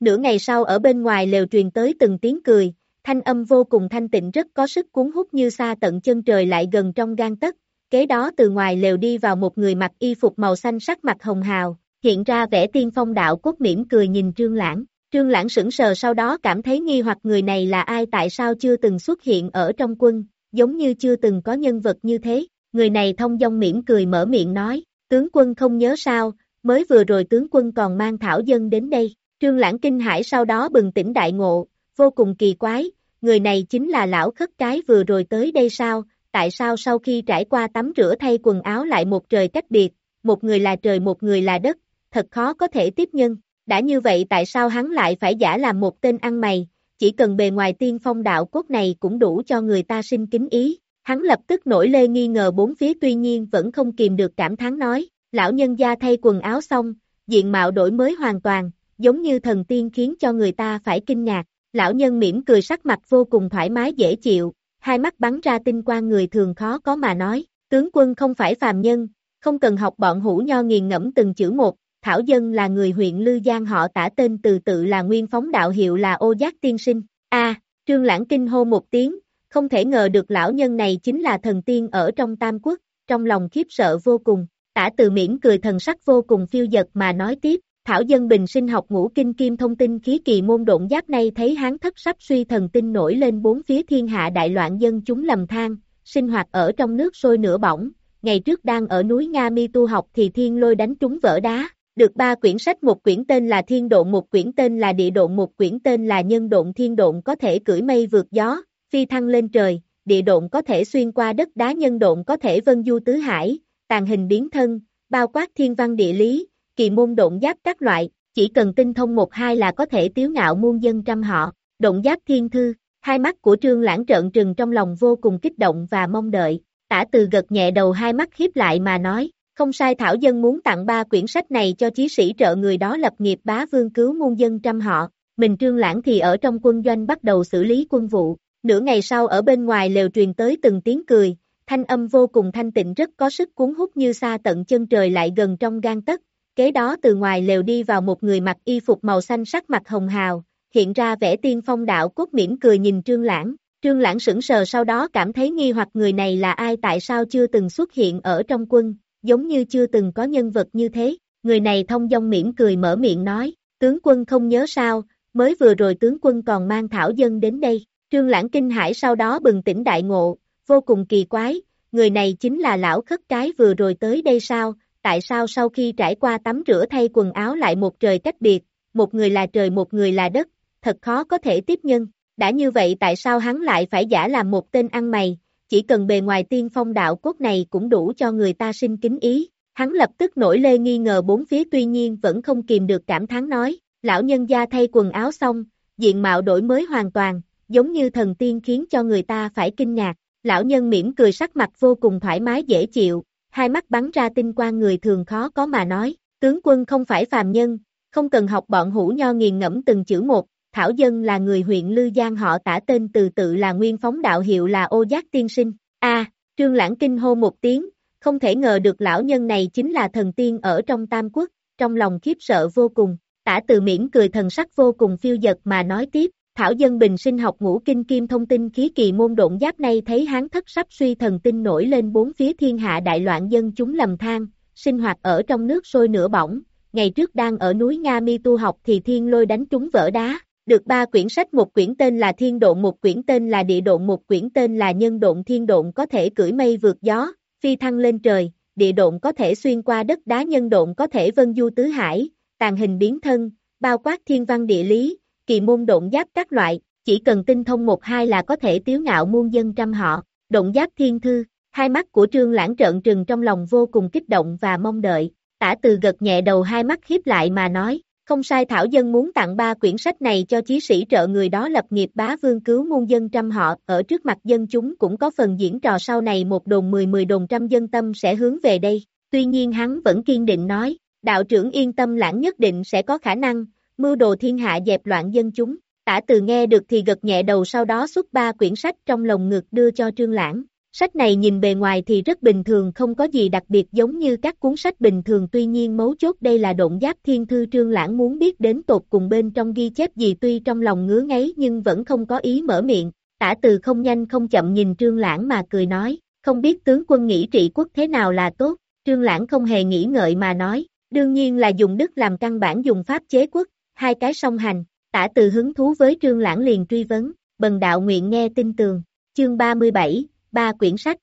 Nửa ngày sau ở bên ngoài lều truyền tới từng tiếng cười, thanh âm vô cùng thanh tịnh rất có sức cuốn hút như xa tận chân trời lại gần trong gan tất. Kế đó từ ngoài lều đi vào một người mặc y phục màu xanh sắc mặt hồng hào, hiện ra vẻ tiên phong đạo cốt mỉm cười nhìn Trương Lãng. Trương Lãng sững sờ sau đó cảm thấy nghi hoặc người này là ai tại sao chưa từng xuất hiện ở trong quân, giống như chưa từng có nhân vật như thế. Người này thông dong mỉm cười mở miệng nói, tướng quân không nhớ sao, mới vừa rồi tướng quân còn mang thảo dân đến đây. Trương Lãng kinh hãi sau đó bừng tỉnh đại ngộ, vô cùng kỳ quái, người này chính là lão khất cái vừa rồi tới đây sao, tại sao sau khi trải qua tắm rửa thay quần áo lại một trời cách biệt, một người là trời một người là đất, thật khó có thể tiếp nhân. Đã như vậy tại sao hắn lại phải giả làm một tên ăn mày, chỉ cần bề ngoài tiên phong đạo cốt này cũng đủ cho người ta sinh kính ý. Hắn lập tức nổi lê nghi ngờ bốn phía tuy nhiên vẫn không kìm được cảm thán nói, lão nhân gia thay quần áo xong, diện mạo đổi mới hoàn toàn, giống như thần tiên khiến cho người ta phải kinh ngạc. Lão nhân mỉm cười sắc mặt vô cùng thoải mái dễ chịu, hai mắt bắn ra tinh quang người thường khó có mà nói, tướng quân không phải phàm nhân, không cần học bọn hủ nho nghiền ngẫm từng chữ một, Thảo Dân là người huyện Lư Giang họ tả tên từ tự là nguyên phóng đạo hiệu là ô giác tiên sinh, a Trương Lãng kinh hô một tiếng, không thể ngờ được lão nhân này chính là thần tiên ở trong Tam Quốc, trong lòng khiếp sợ vô cùng, tả từ miễn cười thần sắc vô cùng phiêu dật mà nói tiếp, Thảo dân bình sinh học ngũ kinh kim thông tin khí kỳ môn độn giáp nay thấy hán thất sắp suy thần tinh nổi lên bốn phía thiên hạ đại loạn dân chúng lầm than, sinh hoạt ở trong nước sôi nửa bỏng, ngày trước đang ở núi Nga Mi tu học thì thiên lôi đánh trúng vỡ đá, Được ba quyển sách một quyển tên là Thiên Độn một quyển tên là Địa Độn một quyển tên là Nhân Độn. Thiên Độn có thể cưỡi mây vượt gió, phi thăng lên trời, địa độn có thể xuyên qua đất đá nhân độn có thể vân du tứ hải, tàn hình biến thân, bao quát thiên văn địa lý, kỳ môn độn giáp các loại, chỉ cần tinh thông một hai là có thể tiếu ngạo muôn dân trăm họ, độn giáp thiên thư, hai mắt của trương lãng trợn trừng trong lòng vô cùng kích động và mong đợi, tả từ gật nhẹ đầu hai mắt khiếp lại mà nói, không sai Thảo Dân muốn tặng ba quyển sách này cho chí sĩ trợ người đó lập nghiệp bá vương cứu muôn dân trăm họ, mình trương lãng thì ở trong quân doanh bắt đầu xử lý quân vụ, nửa ngày sau ở bên ngoài lều truyền tới từng tiếng cười, thanh âm vô cùng thanh tịnh rất có sức cuốn hút như xa tận chân trời lại gần trong gan tất, kế đó từ ngoài lều đi vào một người mặc y phục màu xanh sắc mặt hồng hào, hiện ra vẻ tiên phong đạo cốt mỉm cười nhìn Trương Lãng, Trương Lãng sững sờ sau đó cảm thấy nghi hoặc người này là ai tại sao chưa từng xuất hiện ở trong quân, giống như chưa từng có nhân vật như thế, người này thông dong mỉm cười mở miệng nói, tướng quân không nhớ sao, mới vừa rồi tướng quân còn mang thảo dân đến đây, Trương Lãng kinh hãi sau đó bừng tỉnh đại ngộ, vô cùng kỳ quái, người này chính là lão khất cái vừa rồi tới đây sao, tại sao sau khi trải qua tắm rửa thay quần áo lại một trời cách biệt, một người là trời một người là đất, thật khó có thể tiếp nhân, đã như vậy tại sao hắn lại phải giả làm một tên ăn mày, chỉ cần bề ngoài tiên phong đạo cốt này cũng đủ cho người ta sinh kính ý, hắn lập tức nổi lê nghi ngờ bốn phía tuy nhiên vẫn không kìm được cảm thán nói, lão nhân gia thay quần áo xong, diện mạo đổi mới hoàn toàn, giống như thần tiên khiến cho người ta phải kinh ngạc, lão nhân mỉm cười sắc mặt vô cùng thoải mái dễ chịu, hai mắt bắn ra tinh quang người thường khó có mà nói, tướng quân không phải phàm nhân, không cần học bọn hủ nho nghiền ngẫm từng chữ một, Thảo Dân là người huyện Lư Giang họ tả tên từ tự là nguyên phóng đạo hiệu là ô giác tiên sinh, a trương lãng kinh hô một tiếng, không thể ngờ được lão nhân này chính là thần tiên ở trong Tam Quốc, trong lòng khiếp sợ vô cùng, tả từ miễn cười thần sắc vô cùng phiêu dật mà nói tiếp, Thảo dân bình sinh học ngũ kinh kim thông tin khí kỳ môn độn giáp nay thấy hán thất sắp suy thần tinh nổi lên bốn phía thiên hạ đại loạn dân chúng lầm than, sinh hoạt ở trong nước sôi nửa bỏng, ngày trước đang ở núi Nga Mi tu học thì thiên lôi đánh trúng vỡ đá, được ba quyển sách một quyển tên là thiên độn một quyển tên là địa độn một quyển tên là nhân độn. Thiên độn có thể cưỡi mây vượt gió, phi thăng lên trời, địa độn có thể xuyên qua đất đá nhân độn có thể vân du tứ hải, tàn hình biến thân, bao quát thiên văn địa lý, kỳ môn độn giáp các loại, chỉ cần tinh thông một hai là có thể tiếu ngạo muôn dân trăm họ, độn giáp thiên thư, hai mắt của trương lãng trợn trừng trong lòng vô cùng kích động và mong đợi, tả từ gật nhẹ đầu hai mắt khiếp lại mà nói, không sai Thảo Dân muốn tặng ba quyển sách này cho chí sĩ trợ người đó lập nghiệp bá vương cứu muôn dân trăm họ, ở trước mặt dân chúng cũng có phần diễn trò sau này một đồn mười mười đồn trăm dân tâm sẽ hướng về đây, tuy nhiên hắn vẫn kiên định nói, đạo trưởng yên tâm lãng nhất định sẽ có khả năng, mưu đồ thiên hạ dẹp loạn dân chúng, tả từ nghe được thì gật nhẹ đầu sau đó xuất ba quyển sách trong lồng ngực đưa cho trương lãng. Sách này nhìn bề ngoài thì rất bình thường không có gì đặc biệt giống như các cuốn sách bình thường. Tuy nhiên mấu chốt đây là độn giáp thiên thư trương lãng muốn biết đến tột cùng bên trong ghi chép gì. Tuy trong lòng ngứa ngáy nhưng vẫn không có ý mở miệng, tả từ không nhanh không chậm nhìn trương lãng mà cười nói, không biết tướng quân nghĩ trị quốc thế nào là tốt, trương lãng không hề nghĩ ngợi mà nói, đương nhiên là dùng đức làm căn bản dùng pháp chế quốc, hai cái song hành, tả từ hứng thú với trương lãng liền truy vấn, bần đạo nguyện nghe tin tường, chương 37, ba quyển sách.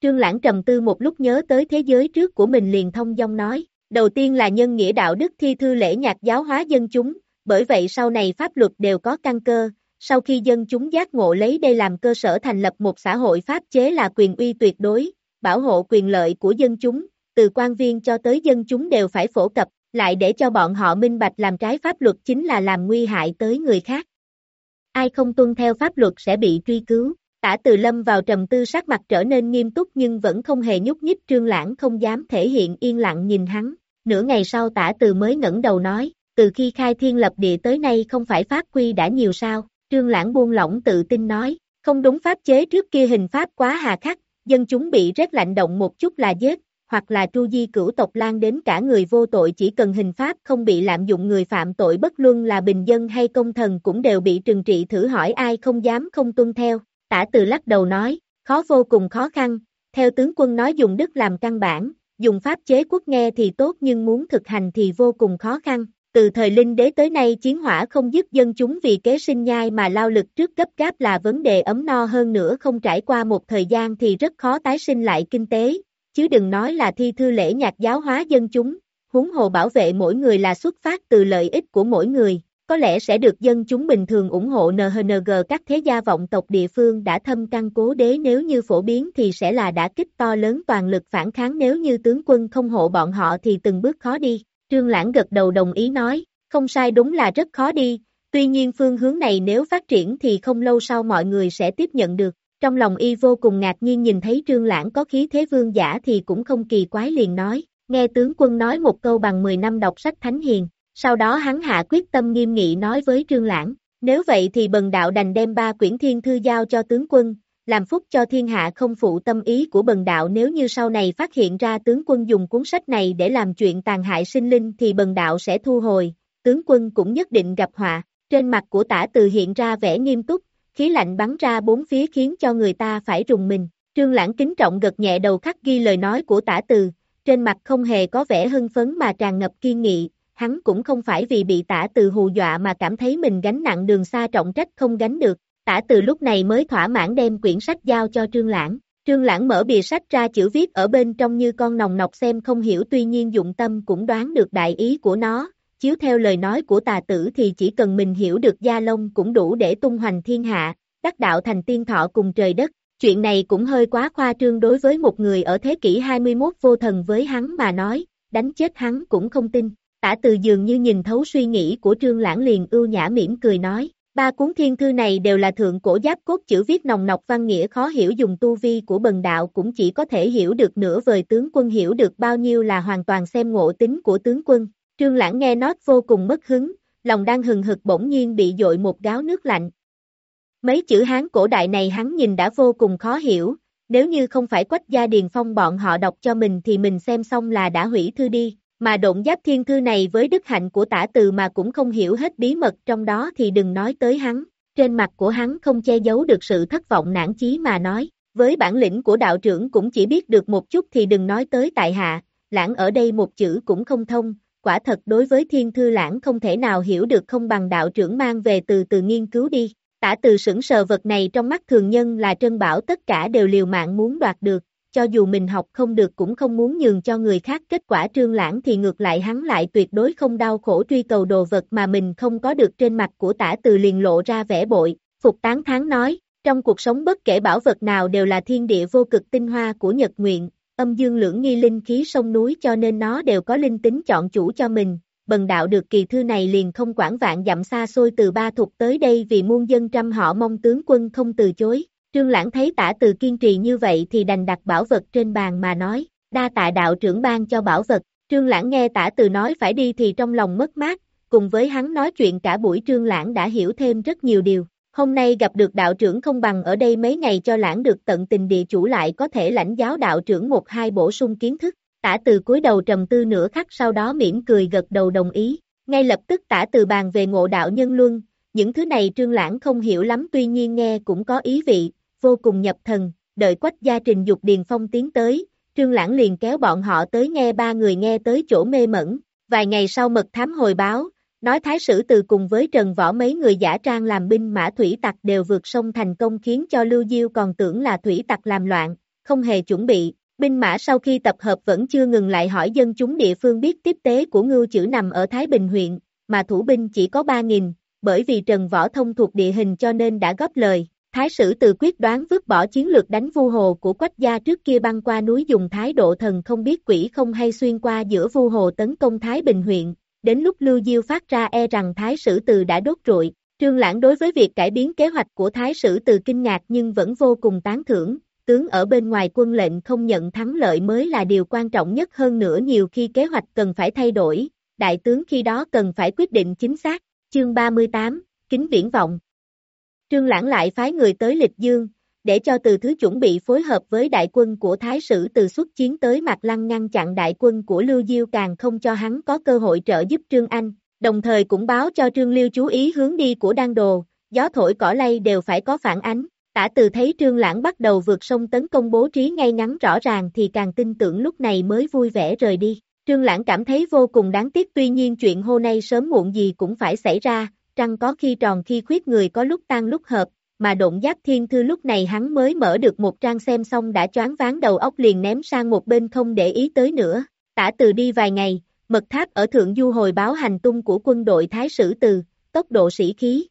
Trương lãng trầm tư một lúc nhớ tới thế giới trước của mình liền thông dong nói, đầu tiên là nhân nghĩa đạo đức thi thư lễ nhạc giáo hóa dân chúng, bởi vậy sau này pháp luật đều có căn cơ, sau khi dân chúng giác ngộ lấy đây làm cơ sở thành lập một xã hội pháp chế là quyền uy tuyệt đối, bảo hộ quyền lợi của dân chúng, từ quan viên cho tới dân chúng đều phải phổ cập, lại để cho bọn họ minh bạch làm trái pháp luật chính là làm nguy hại tới người khác. Ai không tuân theo pháp luật sẽ bị truy cứu. Tả từ lâm vào trầm tư sắc mặt trở nên nghiêm túc nhưng vẫn không hề nhúc nhích trương lãng không dám thể hiện yên lặng nhìn hắn. Nửa ngày sau tả từ mới ngẩng đầu nói, từ khi khai thiên lập địa tới nay không phải pháp quy đã nhiều sao, trương lãng buông lỏng tự tin nói, không đúng pháp chế trước kia hình pháp quá hà khắc, dân chúng bị rét lạnh động một chút là giết, hoặc là tru di cửu tộc lan đến cả người vô tội chỉ cần hình pháp không bị lạm dụng người phạm tội bất luân là bình dân hay công thần cũng đều bị trừng trị thử hỏi ai không dám không tuân theo. Tả từ lắc đầu nói, khó vô cùng khó khăn, theo tướng quân nói dùng đức làm căn bản, dùng pháp chế quốc nghe thì tốt nhưng muốn thực hành thì vô cùng khó khăn. Từ thời linh đế tới nay chiến hỏa không dứt dân chúng vì kế sinh nhai mà lao lực trước gấp gáp là vấn đề ấm no hơn nữa không trải qua một thời gian thì rất khó tái sinh lại kinh tế, chứ đừng nói là thi thư lễ nhạc giáo hóa dân chúng, huống hồ bảo vệ mỗi người là xuất phát từ lợi ích của mỗi người, có lẽ sẽ được dân chúng bình thường ủng hộ NHNG các thế gia vọng tộc địa phương đã thâm căn cố đế nếu như phổ biến thì sẽ là đã kích to lớn toàn lực phản kháng nếu như tướng quân không hộ bọn họ thì từng bước khó đi. Trương Lãng gật đầu đồng ý nói, không sai đúng là rất khó đi, tuy nhiên phương hướng này nếu phát triển thì không lâu sau mọi người sẽ tiếp nhận được. Trong lòng y vô cùng ngạc nhiên nhìn thấy Trương Lãng có khí thế vương giả thì cũng không kỳ quái liền nói, nghe tướng quân nói một câu bằng 10 năm đọc sách thánh hiền, sau đó hắn hạ quyết tâm nghiêm nghị nói với Trương Lãng, nếu vậy thì bần đạo đành đem ba quyển thiên thư giao cho tướng quân, làm phúc cho thiên hạ không phụ tâm ý của bần đạo. Nếu như sau này phát hiện ra tướng quân dùng cuốn sách này để làm chuyện tàn hại sinh linh thì bần đạo sẽ thu hồi, tướng quân cũng nhất định gặp họa, trên mặt của tả từ hiện ra vẻ nghiêm túc, khí lạnh bắn ra bốn phía khiến cho người ta phải rùng mình, trương lãng kính trọng gật nhẹ đầu khắc ghi lời nói của tả từ, trên mặt không hề có vẻ hưng phấn mà tràn ngập kiên nghị, hắn cũng không phải vì bị tả từ hù dọa mà cảm thấy mình gánh nặng đường xa trọng trách không gánh được, tả từ lúc này mới thỏa mãn đem quyển sách giao cho Trương Lãng. Trương Lãng mở bìa sách ra chữ viết ở bên trong như con nòng nọc xem không hiểu tuy nhiên dụng tâm cũng đoán được đại ý của nó, chiếu theo lời nói của tà tử thì chỉ cần mình hiểu được gia long cũng đủ để tung hoành thiên hạ, đắc đạo thành tiên thọ cùng trời đất. Chuyện này cũng hơi quá khoa trương đối với một người ở thế kỷ 21 vô thần với hắn mà nói, đánh chết hắn cũng không tin. Tả từ dường như nhìn thấu suy nghĩ của trương lãng liền ưu nhã mỉm cười nói, ba cuốn thiên thư này đều là thượng cổ giáp cốt chữ viết nồng nọc văn nghĩa khó hiểu dùng tu vi của bần đạo cũng chỉ có thể hiểu được nửa vời tướng quân hiểu được bao nhiêu là hoàn toàn xem ngộ tính của tướng quân. Trương lãng nghe nót vô cùng mất hứng, lòng đang hừng hực bỗng nhiên bị dội một gáo nước lạnh. Mấy chữ Hán cổ đại này hắn nhìn đã vô cùng khó hiểu, nếu như không phải quách gia điền phong bọn họ đọc cho mình thì mình xem xong là đã hủy thư đi, mà độn giáp thiên thư này với đức hạnh của tả từ mà cũng không hiểu hết bí mật trong đó thì đừng nói tới hắn, trên mặt của hắn không che giấu được sự thất vọng nản chí mà nói, với bản lĩnh của đạo trưởng cũng chỉ biết được một chút thì đừng nói tới tại hạ, lãng ở đây một chữ cũng không thông, quả thật đối với thiên thư lãng không thể nào hiểu được không bằng đạo trưởng mang về từ từ nghiên cứu đi. Tả từ sững sờ vật này trong mắt thường nhân là trân bảo tất cả đều liều mạng muốn đoạt được, cho dù mình học không được cũng không muốn nhường cho người khác. Kết quả trương lãng thì ngược lại hắn lại tuyệt đối không đau khổ truy cầu đồ vật mà mình không có được. Trên mặt của tả từ liền lộ ra vẻ bội, phục tán tháng nói, trong cuộc sống bất kể bảo vật nào đều là thiên địa vô cực tinh hoa của nhật nguyện, âm dương lưỡng nghi linh khí sông núi cho nên nó đều có linh tính chọn chủ cho mình, bần đạo được kỳ thư này liền không quản vạn dặm xa xôi từ ba thuộc tới đây vì muôn dân trăm họ mong tướng quân không từ chối. Trương Lãng thấy tả từ kiên trì như vậy thì đành đặt bảo vật trên bàn mà nói, đa tạ đạo trưởng ban cho bảo vật, Trương Lãng nghe tả từ nói phải đi thì trong lòng mất mát, cùng với hắn nói chuyện cả buổi Trương Lãng đã hiểu thêm rất nhiều điều. Hôm nay gặp được đạo trưởng không bằng ở đây mấy ngày cho lãng được tận tình địa chủ lại có thể lãnh giáo đạo trưởng một hai bổ sung kiến thức. Tả từ cúi đầu trầm tư nửa khắc sau đó mỉm cười gật đầu đồng ý. Ngay lập tức tả từ bàn về ngộ đạo nhân luân, những thứ này trương lãng không hiểu lắm tuy nhiên nghe cũng có ý vị, vô cùng nhập thần, đợi quách gia trình dục điền phong tiến tới, trương lãng liền kéo bọn họ tới nghe ba người nghe tới chỗ mê mẩn. Vài ngày sau mật thám hồi báo, nói thái sử từ cùng với trần võ mấy người giả trang làm binh mã thủy tặc đều vượt sông thành công khiến cho Lưu Diêu còn tưởng là thủy tặc làm loạn, không hề chuẩn bị, Binh mã sau khi tập hợp vẫn chưa ngừng lại hỏi dân chúng địa phương biết tiếp tế của ngưu chữ nằm ở Thái Bình huyện, mà thủ binh chỉ có 3.000, bởi vì Trần Võ Thông thuộc địa hình cho nên đã góp lời. Thái sử từ quyết đoán vứt bỏ chiến lược đánh vu hồ của quách gia trước kia băng qua núi dùng thái độ thần không biết quỷ không hay xuyên qua giữa vu hồ tấn công Thái Bình huyện, đến lúc Lưu Diêu phát ra e rằng Thái sử từ đã đốt rụi. Trương Lãng đối với việc cải biến kế hoạch của Thái sử từ kinh ngạc nhưng vẫn vô cùng tán thưởng, tướng ở bên ngoài quân lệnh không nhận thắng lợi mới là điều quan trọng nhất hơn nữa nhiều khi kế hoạch cần phải thay đổi, đại tướng khi đó cần phải quyết định chính xác. Chương 38, Kính Viễn Vọng Trương Lãng lại phái người tới Lịch Dương, để cho từ thứ chuẩn bị phối hợp với đại quân của Thái sử từ xuất chiến tới mặt lăng ngăn chặn đại quân của Lưu Diêu càng không cho hắn có cơ hội trợ giúp Trương Anh, đồng thời cũng báo cho Trương Liêu chú ý hướng đi của Đan Đồ, gió thổi cỏ lay đều phải có phản ánh, Tả từ thấy trương lãng bắt đầu vượt sông tấn công bố trí ngay ngắn rõ ràng thì càng tin tưởng lúc này mới vui vẻ rời đi. Trương lãng cảm thấy vô cùng đáng tiếc tuy nhiên chuyện hôm nay sớm muộn gì cũng phải xảy ra, trăng có khi tròn khi khuyết người có lúc tan lúc hợp, mà độn giáp thiên thư lúc này hắn mới mở được một trang xem xong đã choáng ván đầu óc liền ném sang một bên không để ý tới nữa. Tả từ đi vài ngày, Mật tháp ở Thượng Du hồi báo hành tung của quân đội Thái Sử Từ, tốc độ sĩ khí.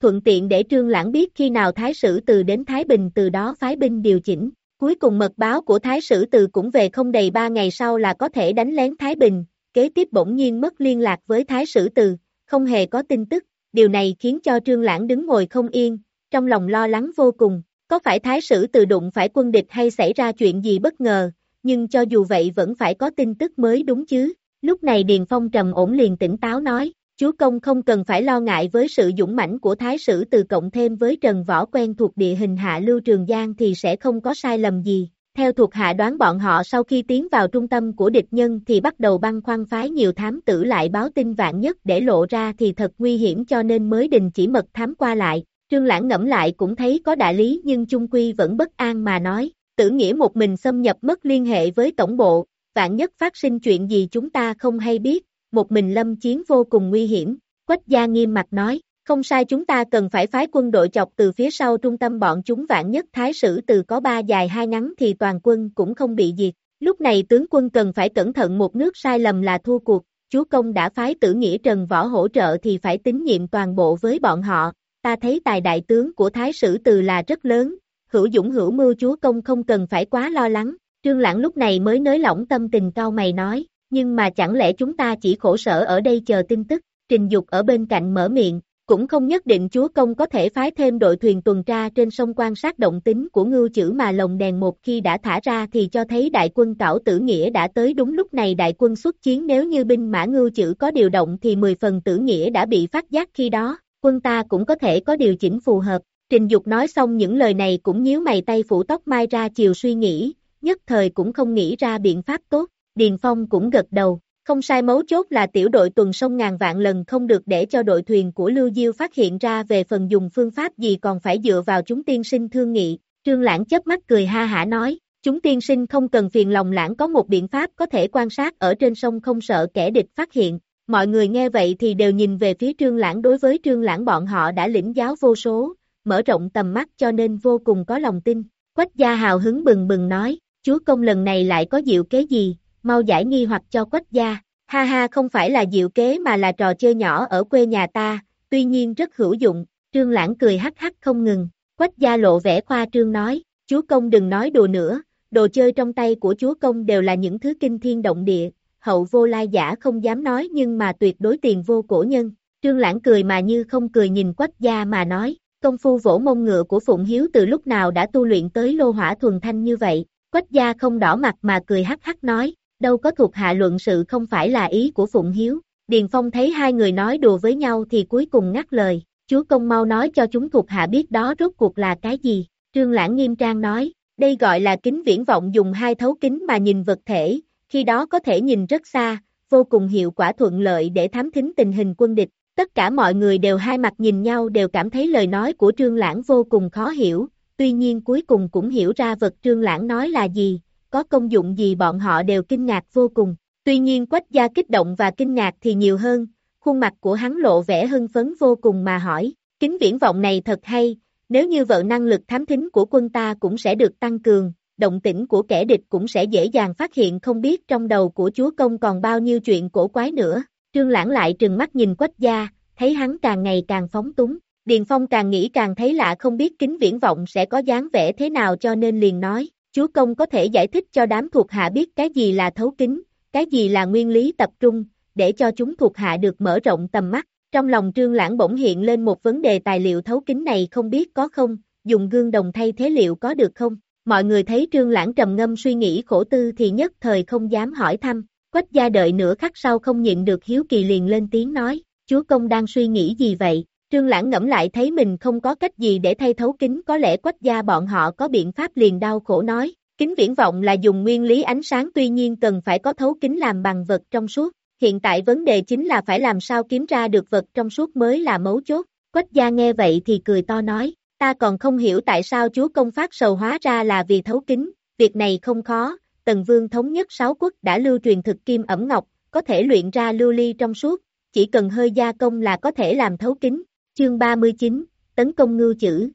Thuận tiện để Trương Lãng biết khi nào Thái Sử Từ đến Thái Bình từ đó phái binh điều chỉnh. Cuối cùng mật báo của Thái Sử Từ cũng về không đầy ba ngày sau là có thể đánh lén Thái Bình, kế tiếp bỗng nhiên mất liên lạc với Thái Sử Từ, không hề có tin tức, điều này khiến cho Trương Lãng đứng ngồi không yên, trong lòng lo lắng vô cùng, có phải Thái Sử Từ đụng phải quân địch hay xảy ra chuyện gì bất ngờ, nhưng cho dù vậy vẫn phải có tin tức mới đúng chứ. Lúc này Điền Phong trầm ổn liền tỉnh táo nói, chúa công không cần phải lo ngại với sự dũng mãnh của thái sử từ cộng thêm với Trần Võ quen thuộc địa hình hạ lưu Trường Giang thì sẽ không có sai lầm gì. Theo thuộc hạ đoán bọn họ sau khi tiến vào trung tâm của địch nhân thì bắt đầu băng khoan phái nhiều thám tử lại báo tin vạn nhất để lộ ra thì thật nguy hiểm cho nên mới đình chỉ mật thám qua lại. Trương Lãng ngẫm lại cũng thấy có đạo lý nhưng chung quy vẫn bất an mà nói, tử nghĩa một mình xâm nhập mất liên hệ với tổng bộ, vạn nhất phát sinh chuyện gì chúng ta không hay biết, một mình lâm chiến vô cùng nguy hiểm, Quách gia nghiêm mặt nói, không sai chúng ta cần phải phái quân đội chọc từ phía sau trung tâm bọn chúng vạn nhất thái sử từ có ba dài hai ngắn thì toàn quân cũng không bị diệt, lúc này tướng quân cần phải cẩn thận một nước sai lầm là thua cuộc, chúa công đã phái tử nghĩa trần võ hỗ trợ thì phải tín nhiệm toàn bộ với bọn họ, ta thấy tài đại tướng của thái sử từ là rất lớn, hữu dũng hữu mưu chúa công không cần phải quá lo lắng, Trương Lãng lúc này mới nới lỏng tâm tình cao mày nói, nhưng mà chẳng lẽ chúng ta chỉ khổ sở ở đây chờ tin tức, trình dục ở bên cạnh mở miệng, cũng không nhất định chúa công có thể phái thêm đội thuyền tuần tra trên sông quan sát động tính của ngưu chữ mà lồng đèn một khi đã thả ra thì cho thấy đại quân cảo tử nghĩa đã tới đúng lúc này đại quân xuất chiến nếu như binh mã ngưu chữ có điều động thì 10 phần tử nghĩa đã bị phát giác khi đó, quân ta cũng có thể có điều chỉnh phù hợp. Trình Dục nói xong những lời này cũng nhíu mày tay phủ tóc mai ra chiều suy nghĩ, nhất thời cũng không nghĩ ra biện pháp tốt, Điền Phong cũng gật đầu, không sai mấu chốt là tiểu đội tuần sông ngàn vạn lần không được để cho đội thuyền của Lưu Diêu phát hiện ra về phần dùng phương pháp gì còn phải dựa vào chúng tiên sinh thương nghị, Trương Lãng chớp mắt cười ha hả nói, chúng tiên sinh không cần phiền lòng lãng có một biện pháp có thể quan sát ở trên sông không sợ kẻ địch phát hiện, mọi người nghe vậy thì đều nhìn về phía Trương Lãng. Đối với Trương Lãng bọn họ đã lĩnh giáo vô số, mở rộng tầm mắt cho nên vô cùng có lòng tin, Quách gia hào hứng bừng bừng nói, chúa công lần này lại có diệu kế gì, mau giải nghi hoặc cho quách gia, ha ha không phải là diệu kế mà là trò chơi nhỏ ở quê nhà ta, tuy nhiên rất hữu dụng, trương lãng cười hắc hắc không ngừng, quách gia lộ vẻ khoa trương nói, chúa công đừng nói đùa nữa, đồ chơi trong tay của chúa công đều là những thứ kinh thiên động địa, hậu vô lai giả không dám nói nhưng mà tuyệt đối tiền vô cổ nhân, trương lãng cười mà như không cười nhìn quách gia mà nói, công phu vỗ mông ngựa của Phụng Hiếu từ lúc nào đã tu luyện tới lô hỏa thuần thanh như vậy, quách gia không đỏ mặt mà cười hắc hắc nói, đâu có thuộc hạ luận sự không phải là ý của Phụng Hiếu. Điền Phong thấy hai người nói đùa với nhau thì cuối cùng ngắt lời, chúa công mau nói cho chúng thuộc hạ biết đó rốt cuộc là cái gì. Trương Lãng nghiêm trang nói, đây gọi là kính viễn vọng dùng hai thấu kính mà nhìn vật thể, khi đó có thể nhìn rất xa, vô cùng hiệu quả thuận lợi để thám thính tình hình quân địch. Tất cả mọi người đều hai mặt nhìn nhau đều cảm thấy lời nói của Trương Lãng vô cùng khó hiểu, tuy nhiên cuối cùng cũng hiểu ra vật Trương Lãng nói là gì, có công dụng gì bọn họ đều kinh ngạc vô cùng. Tuy nhiên quách gia kích động và kinh ngạc thì nhiều hơn, khuôn mặt của hắn lộ vẻ hưng phấn vô cùng mà hỏi, kính viễn vọng này thật hay, nếu như vợ năng lực thám thính của quân ta cũng sẽ được tăng cường, động tĩnh của kẻ địch cũng sẽ dễ dàng phát hiện không biết trong đầu của chúa công còn bao nhiêu chuyện cổ quái nữa. Trương Lãng lại trừng mắt nhìn quách gia, thấy hắn càng ngày càng phóng túng. Điền Phong càng nghĩ càng thấy lạ không biết kính viễn vọng sẽ có dáng vẻ thế nào cho nên liền nói, Chúa công có thể giải thích cho đám thuộc hạ biết cái gì là thấu kính, cái gì là nguyên lý tập trung, để cho chúng thuộc hạ được mở rộng tầm mắt. Trong lòng trương lãng bỗng hiện lên một vấn đề tài liệu thấu kính này không biết có không, dùng gương đồng thay thế liệu có được không? Mọi người thấy trương lãng trầm ngâm suy nghĩ khổ tư thì nhất thời không dám hỏi thăm. Quách gia đợi nửa khắc sau không nhịn được hiếu kỳ liền lên tiếng nói, chúa công đang suy nghĩ gì vậy? Trương Lãng ngẫm lại thấy mình không có cách gì để thay thấu kính có lẽ quách gia bọn họ có biện pháp liền đau khổ nói, kính viễn vọng là dùng nguyên lý ánh sáng tuy nhiên cần phải có thấu kính làm bằng vật trong suốt, hiện tại vấn đề chính là phải làm sao kiếm ra được vật trong suốt mới là mấu chốt, quách gia nghe vậy thì cười to nói, ta còn không hiểu tại sao chúa công phát sầu hóa ra là vì thấu kính, việc này không khó, tần vương thống nhất sáu quốc đã lưu truyền thực kim ẩm ngọc, có thể luyện ra lưu ly trong suốt, chỉ cần hơi gia công là có thể làm thấu kính, Chương 39, tấn công ngưu chữ.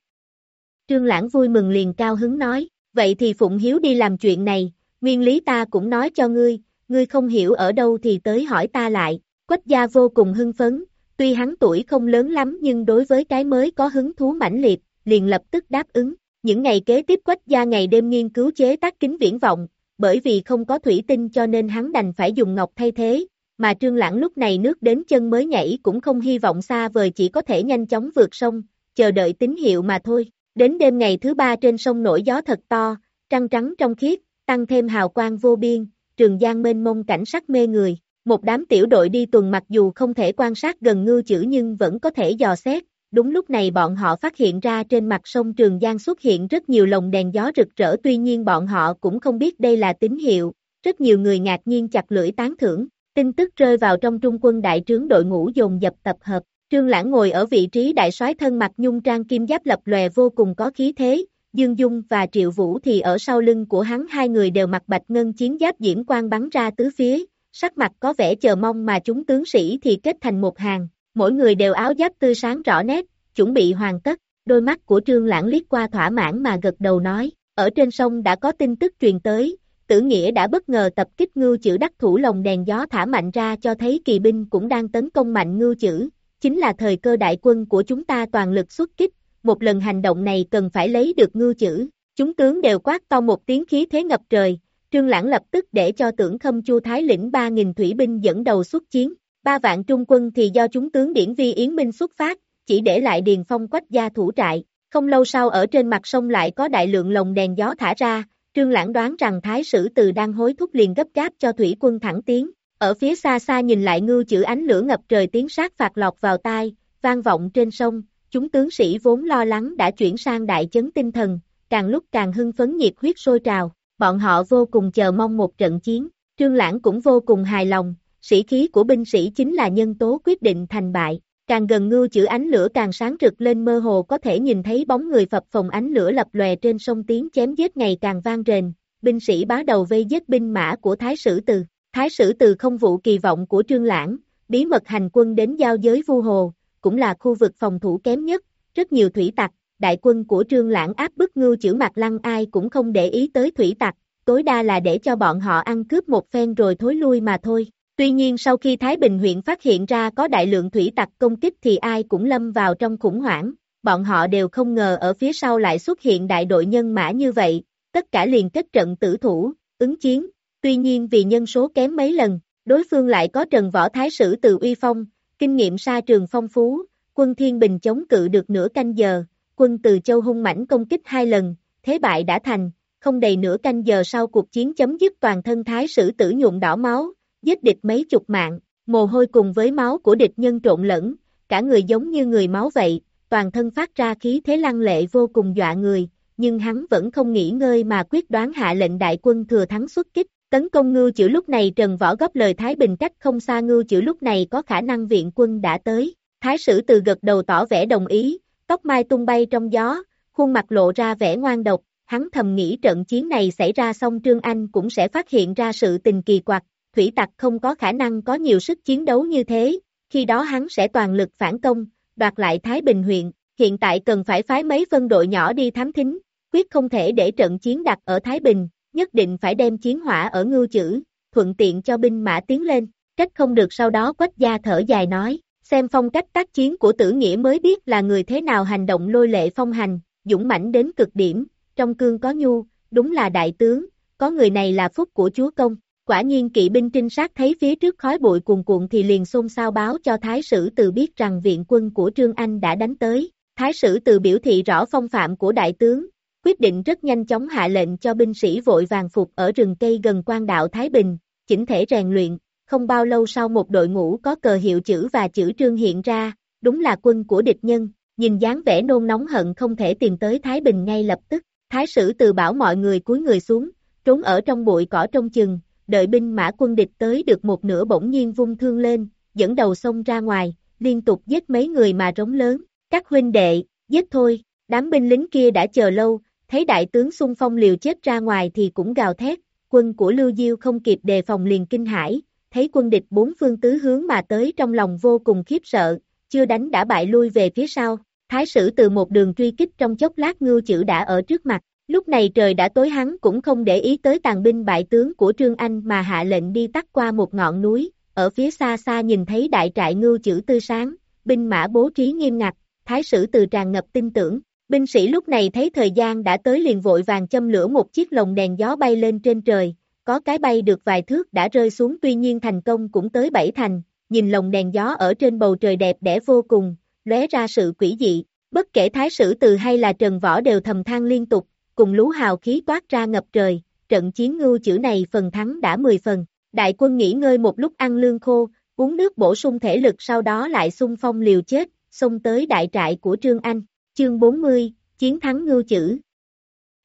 Trương Lãng vui mừng liền cao hứng nói, vậy thì Phụng Hiếu đi làm chuyện này, nguyên lý ta cũng nói cho ngươi, ngươi không hiểu ở đâu thì tới hỏi ta lại, quách gia vô cùng hưng phấn, tuy hắn tuổi không lớn lắm nhưng đối với cái mới có hứng thú mãnh liệt, liền lập tức đáp ứng. Những ngày kế tiếp quách gia ngày đêm nghiên cứu chế tác kính viễn vọng, bởi vì không có thủy tinh cho nên hắn đành phải dùng ngọc thay thế, mà trương lãng lúc này nước đến chân mới nhảy cũng không hy vọng xa vời chỉ có thể nhanh chóng vượt sông, chờ đợi tín hiệu mà thôi. Đến đêm ngày thứ ba trên sông nổi gió thật to, trăng trắng trong khiết, tăng thêm hào quang vô biên, trường giang mênh mông cảnh sắc mê người. Một đám tiểu đội đi tuần mặc dù không thể quan sát gần ngư chữ nhưng vẫn có thể dò xét, đúng lúc này bọn họ phát hiện ra trên mặt sông Trường Giang xuất hiện rất nhiều lồng đèn gió rực rỡ tuy nhiên bọn họ cũng không biết đây là tín hiệu, rất nhiều người ngạc nhiên chặt lưỡi tán thưởng, tin tức rơi vào trong trung quân đại trướng đội ngũ dồn dập tập hợp, Trương Lãng ngồi ở vị trí đại soái thân mặt nhung trang kim giáp lập lòe vô cùng có khí thế, Dương Dung và Triệu Vũ thì ở sau lưng của hắn hai người đều mặc bạch ngân chiến giáp diễn quang bắn ra tứ phía, sắc mặt có vẻ chờ mong mà chúng tướng sĩ thì kết thành một hàng, mỗi người đều áo giáp tươi sáng rõ nét, chuẩn bị hoàn tất, đôi mắt của Trương Lãng liếc qua thỏa mãn mà gật đầu nói, ở trên sông đã có tin tức truyền tới, tử nghĩa đã bất ngờ tập kích ngưu chữ đắc thủ lồng đèn gió thả mạnh ra cho thấy kỳ binh cũng đang tấn công mạnh ngưu chữ, chính là thời cơ đại quân của chúng ta toàn lực xuất kích, một lần hành động này cần phải lấy được ngưu chữ, chúng tướng đều quát to một tiếng khí thế ngập trời, Trương Lãng lập tức để cho tưởng khâm chu thái lĩnh 3.000 thủy binh dẫn đầu xuất chiến, ba vạn trung quân thì do chúng tướng điển vi Yến Minh xuất phát, chỉ để lại điền phong quách gia thủ trại, không lâu sau ở trên mặt sông lại có đại lượng lồng đèn gió thả ra, Trương Lãng đoán rằng Thái sử từ đang hối thúc liền gấp gáp cho thủy quân thẳng tiến, ở phía xa xa nhìn lại ngưu chữ ánh lửa ngập trời tiếng sát phạt lọt vào tai, vang vọng trên sông, chúng tướng sĩ vốn lo lắng đã chuyển sang đại chấn tinh thần, càng lúc càng hưng phấn nhiệt huyết sôi trào, bọn họ vô cùng chờ mong một trận chiến, Trương Lãng cũng vô cùng hài lòng, sĩ khí của binh sĩ chính là nhân tố quyết định thành bại, càng gần ngưu chữ ánh lửa càng sáng rực lên mơ hồ có thể nhìn thấy bóng người phập phồng ánh lửa lập lòe trên sông tiếng chém giết ngày càng vang rền, binh sĩ bá đầu vây giết binh mã của Thái Sử Từ, Thái Sử Từ không vụ kỳ vọng của Trương Lãng, bí mật hành quân đến giao giới Vu Hồ, cũng là khu vực phòng thủ kém nhất, rất nhiều thủy tặc, đại quân của Trương Lãng áp bức ngưu chữ mặt lăng ai cũng không để ý tới thủy tặc, tối đa là để cho bọn họ ăn cướp một phen rồi thối lui mà thôi. Tuy nhiên sau khi Thái Bình huyện phát hiện ra có đại lượng thủy tặc công kích thì ai cũng lâm vào trong khủng hoảng, bọn họ đều không ngờ ở phía sau lại xuất hiện đại đội nhân mã như vậy, tất cả liền kết trận tử thủ, ứng chiến, tuy nhiên vì nhân số kém mấy lần, đối phương lại có Trần Võ Thái Sử từ uy phong, kinh nghiệm xa trường phong phú, quân Thiên Bình chống cự được nửa canh giờ, quân từ châu hung mãnh công kích hai lần, thế bại đã thành, không đầy nửa canh giờ sau cuộc chiến chấm dứt toàn thân Thái Sử tử nhuộm đỏ máu, giết địch mấy chục mạng, mồ hôi cùng với máu của địch nhân trộn lẫn, cả người giống như người máu vậy, toàn thân phát ra khí thế lăng lệ vô cùng dọa người, nhưng hắn vẫn không nghỉ ngơi mà quyết đoán hạ lệnh đại quân thừa thắng xuất kích, tấn công ngưu chữ lúc này Trần Võ góp lời Thái Bình cách không xa ngưu chữ lúc này có khả năng viện quân đã tới, Thái sử từ gật đầu tỏ vẻ đồng ý, tóc mai tung bay trong gió, khuôn mặt lộ ra vẻ ngoan độc, hắn thầm nghĩ trận chiến này xảy ra xong Trương Anh cũng sẽ phát hiện ra sự tình kỳ quặc, thủy tặc không có khả năng có nhiều sức chiến đấu như thế, khi đó hắn sẽ toàn lực phản công, đoạt lại Thái Bình huyện, hiện tại cần phải phái mấy phân đội nhỏ đi thám thính, quyết không thể để trận chiến đặt ở Thái Bình, nhất định phải đem chiến hỏa ở ngưu chữ, thuận tiện cho binh mã tiến lên, cách không được sau đó quách gia thở dài nói, xem phong cách tác chiến của tử nghĩa mới biết là người thế nào hành động lôi lệ phong hành, dũng mãnh đến cực điểm, trong cương có nhu, đúng là đại tướng, có người này là phúc của chúa công. Quả nhiên kỵ binh trinh sát thấy phía trước khói bụi cuồn cuộn thì liền xôn xao báo cho Thái sử từ biết rằng viện quân của Trương Anh đã đánh tới. Thái sử từ biểu thị rõ phong phạm của đại tướng, quyết định rất nhanh chóng hạ lệnh cho binh sĩ vội vàng phục ở rừng cây gần quan đạo Thái Bình, chỉnh thể rèn luyện, không bao lâu sau một đội ngũ có cờ hiệu chữ và chữ trương hiện ra, đúng là quân của địch nhân, nhìn dáng vẻ nôn nóng hận không thể tìm tới Thái Bình ngay lập tức, Thái sử từ bảo mọi người cúi người xuống, trốn ở trong bụi cỏ trong chừng, đợi binh mã quân địch tới được một nửa bỗng nhiên vung thương lên, dẫn đầu xông ra ngoài, liên tục giết mấy người mà rống lớn, các huynh đệ, giết thôi, đám binh lính kia đã chờ lâu, thấy đại tướng xung phong liều chết ra ngoài thì cũng gào thét, quân của Lưu Diêu không kịp đề phòng liền kinh hãi, thấy quân địch bốn phương tứ hướng mà tới trong lòng vô cùng khiếp sợ, chưa đánh đã bại lui về phía sau, thái sử từ một đường truy kích trong chốc lát ngưu chữ đã ở trước mặt, Lúc này trời đã tối hắn cũng không để ý tới tàn binh bại tướng của Trương Anh mà hạ lệnh đi tắt qua một ngọn núi, ở phía xa xa nhìn thấy đại trại ngưu chữ tư sáng, binh mã bố trí nghiêm ngặt, thái sử từ tràn ngập tin tưởng. Binh sĩ lúc này thấy thời gian đã tới liền vội vàng châm lửa một chiếc lồng đèn gió bay lên trên trời, có cái bay được vài thước đã rơi xuống tuy nhiên thành công cũng tới bảy thành, nhìn lồng đèn gió ở trên bầu trời đẹp đẽ vô cùng, lóe ra sự quỷ dị, bất kể thái sử từ hay là trần võ đều thầm than liên tục, cùng lú hào khí toát ra ngập trời, trận chiến ngưu chữ này phần thắng đã 10 phần, đại quân nghỉ ngơi một lúc ăn lương khô, uống nước bổ sung thể lực sau đó lại xung phong liều chết, xông tới đại trại của Trương Anh, chương 40, chiến thắng ngưu chữ.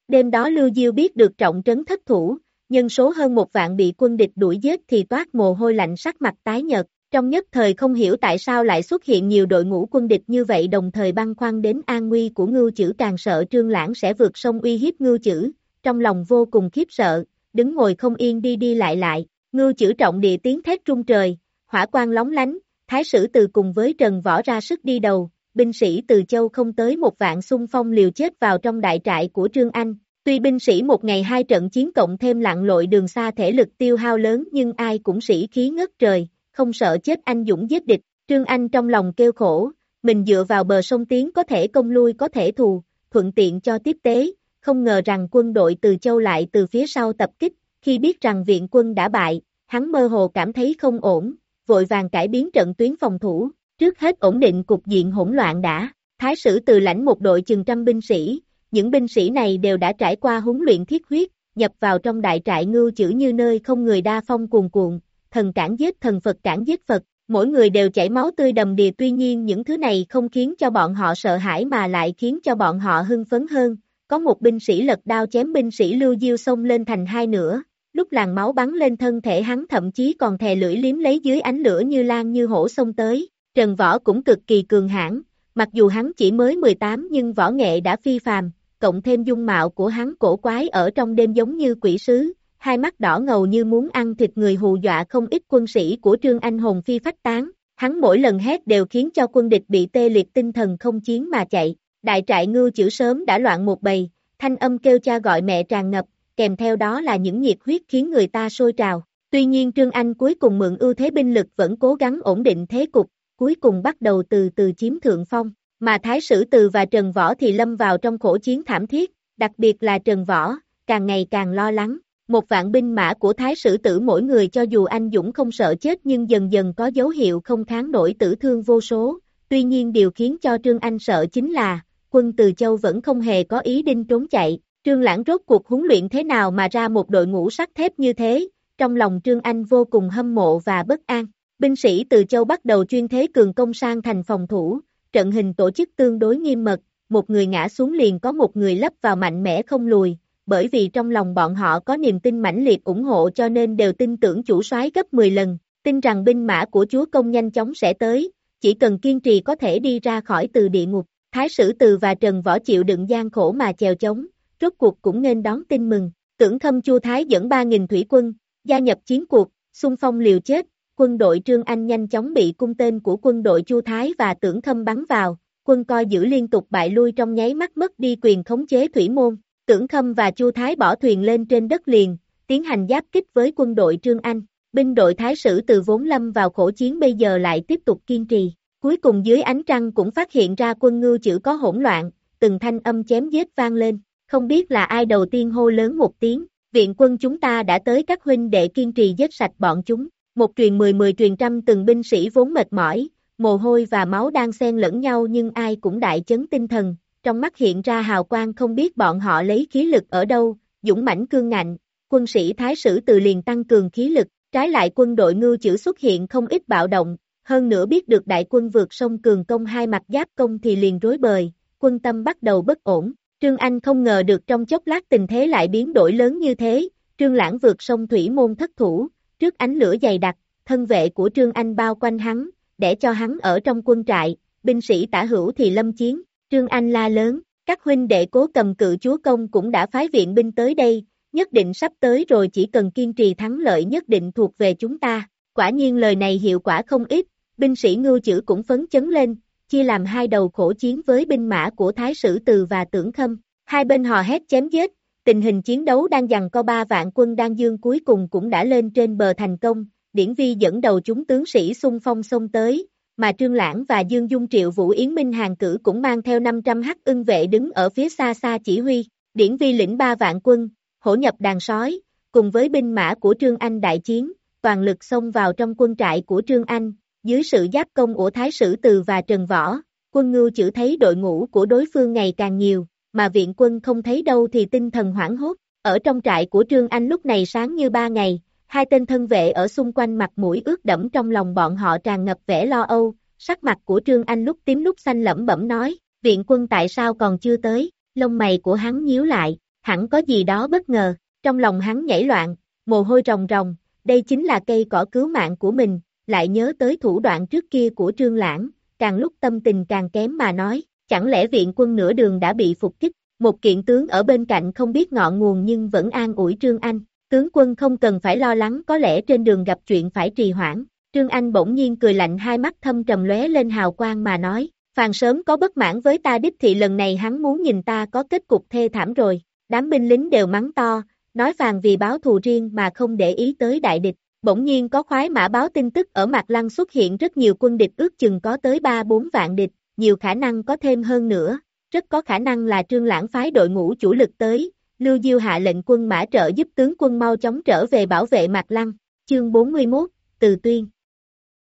Đêm đó Lưu Diêu biết được trọng trấn thất thủ, nhân số hơn một vạn bị quân địch đuổi giết thì toát mồ hôi lạnh sắc mặt tái nhợt, trong nhất thời không hiểu tại sao lại xuất hiện nhiều đội ngũ quân địch như vậy đồng thời băng khoăn đến an nguy của ngưu chữ càng sợ trương lãng sẽ vượt sông uy hiếp ngưu chữ, trong lòng vô cùng khiếp sợ, đứng ngồi không yên đi đi lại lại, ngưu chữ trọng địa tiếng thét trung trời, hỏa quang lóng lánh, thái sử từ cùng với trần võ ra sức đi đầu, binh sĩ từ châu không tới một vạn xung phong liều chết vào trong đại trại của Trương Anh, Tuy binh sĩ một ngày hai trận chiến cộng thêm lặn lội đường xa thể lực tiêu hao lớn nhưng ai cũng sĩ khí ngất trời, không sợ chết anh dũng giết địch, Trương Anh trong lòng kêu khổ, mình dựa vào bờ sông Tiến có thể công lui có thể thù, thuận tiện cho tiếp tế, không ngờ rằng quân đội từ châu lại từ phía sau tập kích, khi biết rằng viện quân đã bại, hắn mơ hồ cảm thấy không ổn, vội vàng cải biến trận tuyến phòng thủ, trước hết ổn định cục diện hỗn loạn đã, thái sử từ lãnh một đội chừng trăm binh sĩ, những binh sĩ này đều đã trải qua huấn luyện thiết huyết, nhập vào trong đại trại ngưu chữ như nơi không người đa phong cuồn cuộn, thần cản giết thần Phật cản giết Phật, mỗi người đều chảy máu tươi đầm đìa. Tuy nhiên những thứ này không khiến cho bọn họ sợ hãi mà lại khiến cho bọn họ hưng phấn hơn, có một binh sĩ lật đao chém binh sĩ lưu diêu xông lên thành hai nửa, lúc làn máu bắn lên thân thể hắn thậm chí còn thè lưỡi liếm lấy dưới ánh lửa như lan như hổ xông tới, Trần Võ cũng cực kỳ cường hãn, mặc dù hắn chỉ mới 18 nhưng võ nghệ đã phi phàm, cộng thêm dung mạo của hắn cổ quái ở trong đêm giống như quỷ sứ, hai mắt đỏ ngầu như muốn ăn thịt người hù dọa không ít quân sĩ của Trương Anh hồn phi phách tán, hắn mỗi lần hét đều khiến cho quân địch bị tê liệt tinh thần không chiến mà chạy, đại trại ngưu chữ sớm đã loạn một bầy, thanh âm kêu cha gọi mẹ tràn ngập, kèm theo đó là những nhiệt huyết khiến người ta sôi trào. Tuy nhiên Trương Anh cuối cùng mượn ưu thế binh lực vẫn cố gắng ổn định thế cục, cuối cùng bắt đầu từ từ chiếm thượng phong. Mà Thái Sử Từ và Trần Võ thì lâm vào trong khổ chiến thảm thiết, đặc biệt là Trần Võ, càng ngày càng lo lắng. Một vạn binh mã của Thái Sử Tử mỗi người cho dù anh Dũng không sợ chết nhưng dần dần có dấu hiệu không kháng nổi tử thương vô số. Tuy nhiên điều khiến cho Trương Anh sợ chính là, quân Từ Châu vẫn không hề có ý định trốn chạy. Trương Lãng rốt cuộc huấn luyện thế nào mà ra một đội ngũ sắt thép như thế, trong lòng Trương Anh vô cùng hâm mộ và bất an. Binh sĩ Từ Châu bắt đầu chuyên thế cường công sang thành phòng thủ, trận hình tổ chức tương đối nghiêm mật, một người ngã xuống liền có một người lấp vào mạnh mẽ không lùi, bởi vì trong lòng bọn họ có niềm tin mãnh liệt ủng hộ cho nên đều tin tưởng chủ soái gấp 10 lần, tin rằng binh mã của chúa công nhanh chóng sẽ tới, chỉ cần kiên trì có thể đi ra khỏi từ địa ngục. Thái sử từ và Trần Võ chịu đựng gian khổ mà chèo chống, rốt cuộc cũng nên đón tin mừng. Tưởng thâm chu Thái dẫn 3.000 thủy quân, gia nhập chiến cuộc, xung phong liều chết, quân đội Trương Anh nhanh chóng bị cung tên của quân đội Chu Thái và tưởng thâm bắn vào, quân coi giữ liên tục bại lui trong nháy mắt mất đi quyền khống chế thủy môn, tưởng khâm và Chu Thái bỏ thuyền lên trên đất liền, tiến hành giáp kích với quân đội Trương Anh, binh đội Thái sử từ vốn lâm vào khổ chiến bây giờ lại tiếp tục kiên trì, cuối cùng dưới ánh trăng cũng phát hiện ra quân ngưu chữ có hỗn loạn, từng thanh âm chém giết vang lên, không biết là ai đầu tiên hô lớn một tiếng, viện quân chúng ta đã tới các huynh đệ kiên trì giết sạch bọn chúng, một truyền mười mười truyền trăm từng binh sĩ vốn mệt mỏi, mồ hôi và máu đang xen lẫn nhau nhưng ai cũng đại chấn tinh thần, trong mắt hiện ra hào quang không biết bọn họ lấy khí lực ở đâu, dũng mãnh cương ngạnh, quân sĩ thái sử từ liền tăng cường khí lực, trái lại quân đội ngưu chữ xuất hiện không ít bạo động, hơn nữa biết được đại quân vượt sông cường công hai mặt giáp công thì liền rối bời, quân tâm bắt đầu bất ổn, Trương Anh không ngờ được trong chốc lát tình thế lại biến đổi lớn như thế, Trương Lãng vượt sông thủy môn thất thủ, trước ánh lửa dày đặc, thân vệ của Trương Anh bao quanh hắn, để cho hắn ở trong quân trại, binh sĩ tả hữu thì lâm chiến, Trương Anh la lớn, các huynh đệ cố cầm cự chúa công cũng đã phái viện binh tới đây, nhất định sắp tới rồi chỉ cần kiên trì thắng lợi nhất định thuộc về chúng ta, quả nhiên lời này hiệu quả không ít, binh sĩ ngưu chữ cũng phấn chấn lên, chia làm hai đầu khổ chiến với binh mã của Thái Sử Từ và Tưởng Khâm, Hai bên hò hét chém giết, tình hình chiến đấu đang dằn co ba vạn quân đan dương cuối cùng cũng đã lên trên bờ thành công, điển vi dẫn đầu chúng tướng sĩ xung phong xông tới, mà Trương Lãng và Dương Dung Triệu Vũ Yến Minh hàng cử cũng mang theo 500 hắc ưng vệ đứng ở phía xa xa chỉ huy, điển vi lĩnh ba vạn quân, hổ nhập đàn sói, cùng với binh mã của Trương Anh đại chiến, toàn lực xông vào trong quân trại của Trương Anh, dưới sự giáp công của Thái Sử Từ và Trần Võ, quân ngưu chữ thấy đội ngũ của đối phương ngày càng nhiều, mà viện quân không thấy đâu thì tinh thần hoảng hốt, ở trong trại của Trương Anh lúc này sáng như ba ngày, hai tên thân vệ ở xung quanh mặt mũi ướt đẫm trong lòng bọn họ tràn ngập vẻ lo âu, sắc mặt của Trương Anh lúc tím lúc xanh lẩm bẩm nói, viện quân tại sao còn chưa tới, lông mày của hắn nhíu lại, hẳn có gì đó bất ngờ, trong lòng hắn nhảy loạn, mồ hôi ròng ròng, đây chính là cây cỏ cứu mạng của mình, lại nhớ tới thủ đoạn trước kia của Trương Lãng, càng lúc tâm tình càng kém mà nói, chẳng lẽ viện quân nửa đường đã bị phục kích, một kiện tướng ở bên cạnh không biết ngọn nguồn nhưng vẫn an ủi Trương Anh, tướng quân không cần phải lo lắng có lẽ trên đường gặp chuyện phải trì hoãn, Trương Anh bỗng nhiên cười lạnh hai mắt thâm trầm lóe lên hào quang mà nói, Phàn sớm có bất mãn với ta đích thị lần này hắn muốn nhìn ta có kết cục thê thảm rồi, đám binh lính đều mắng to, nói Phàn vì báo thù riêng mà không để ý tới đại địch, bỗng nhiên có khoái mã báo tin tức ở mặt Lăng xuất hiện rất nhiều quân địch ước chừng có tới 3-4 vạn địch, nhiều khả năng có thêm hơn nữa, rất có khả năng là trương lãng phái đội ngũ chủ lực tới, Lưu Diêu hạ lệnh quân mã trợ giúp tướng quân mau chóng trở về bảo vệ Mạc Lăng, chương 41, Từ Tuyên.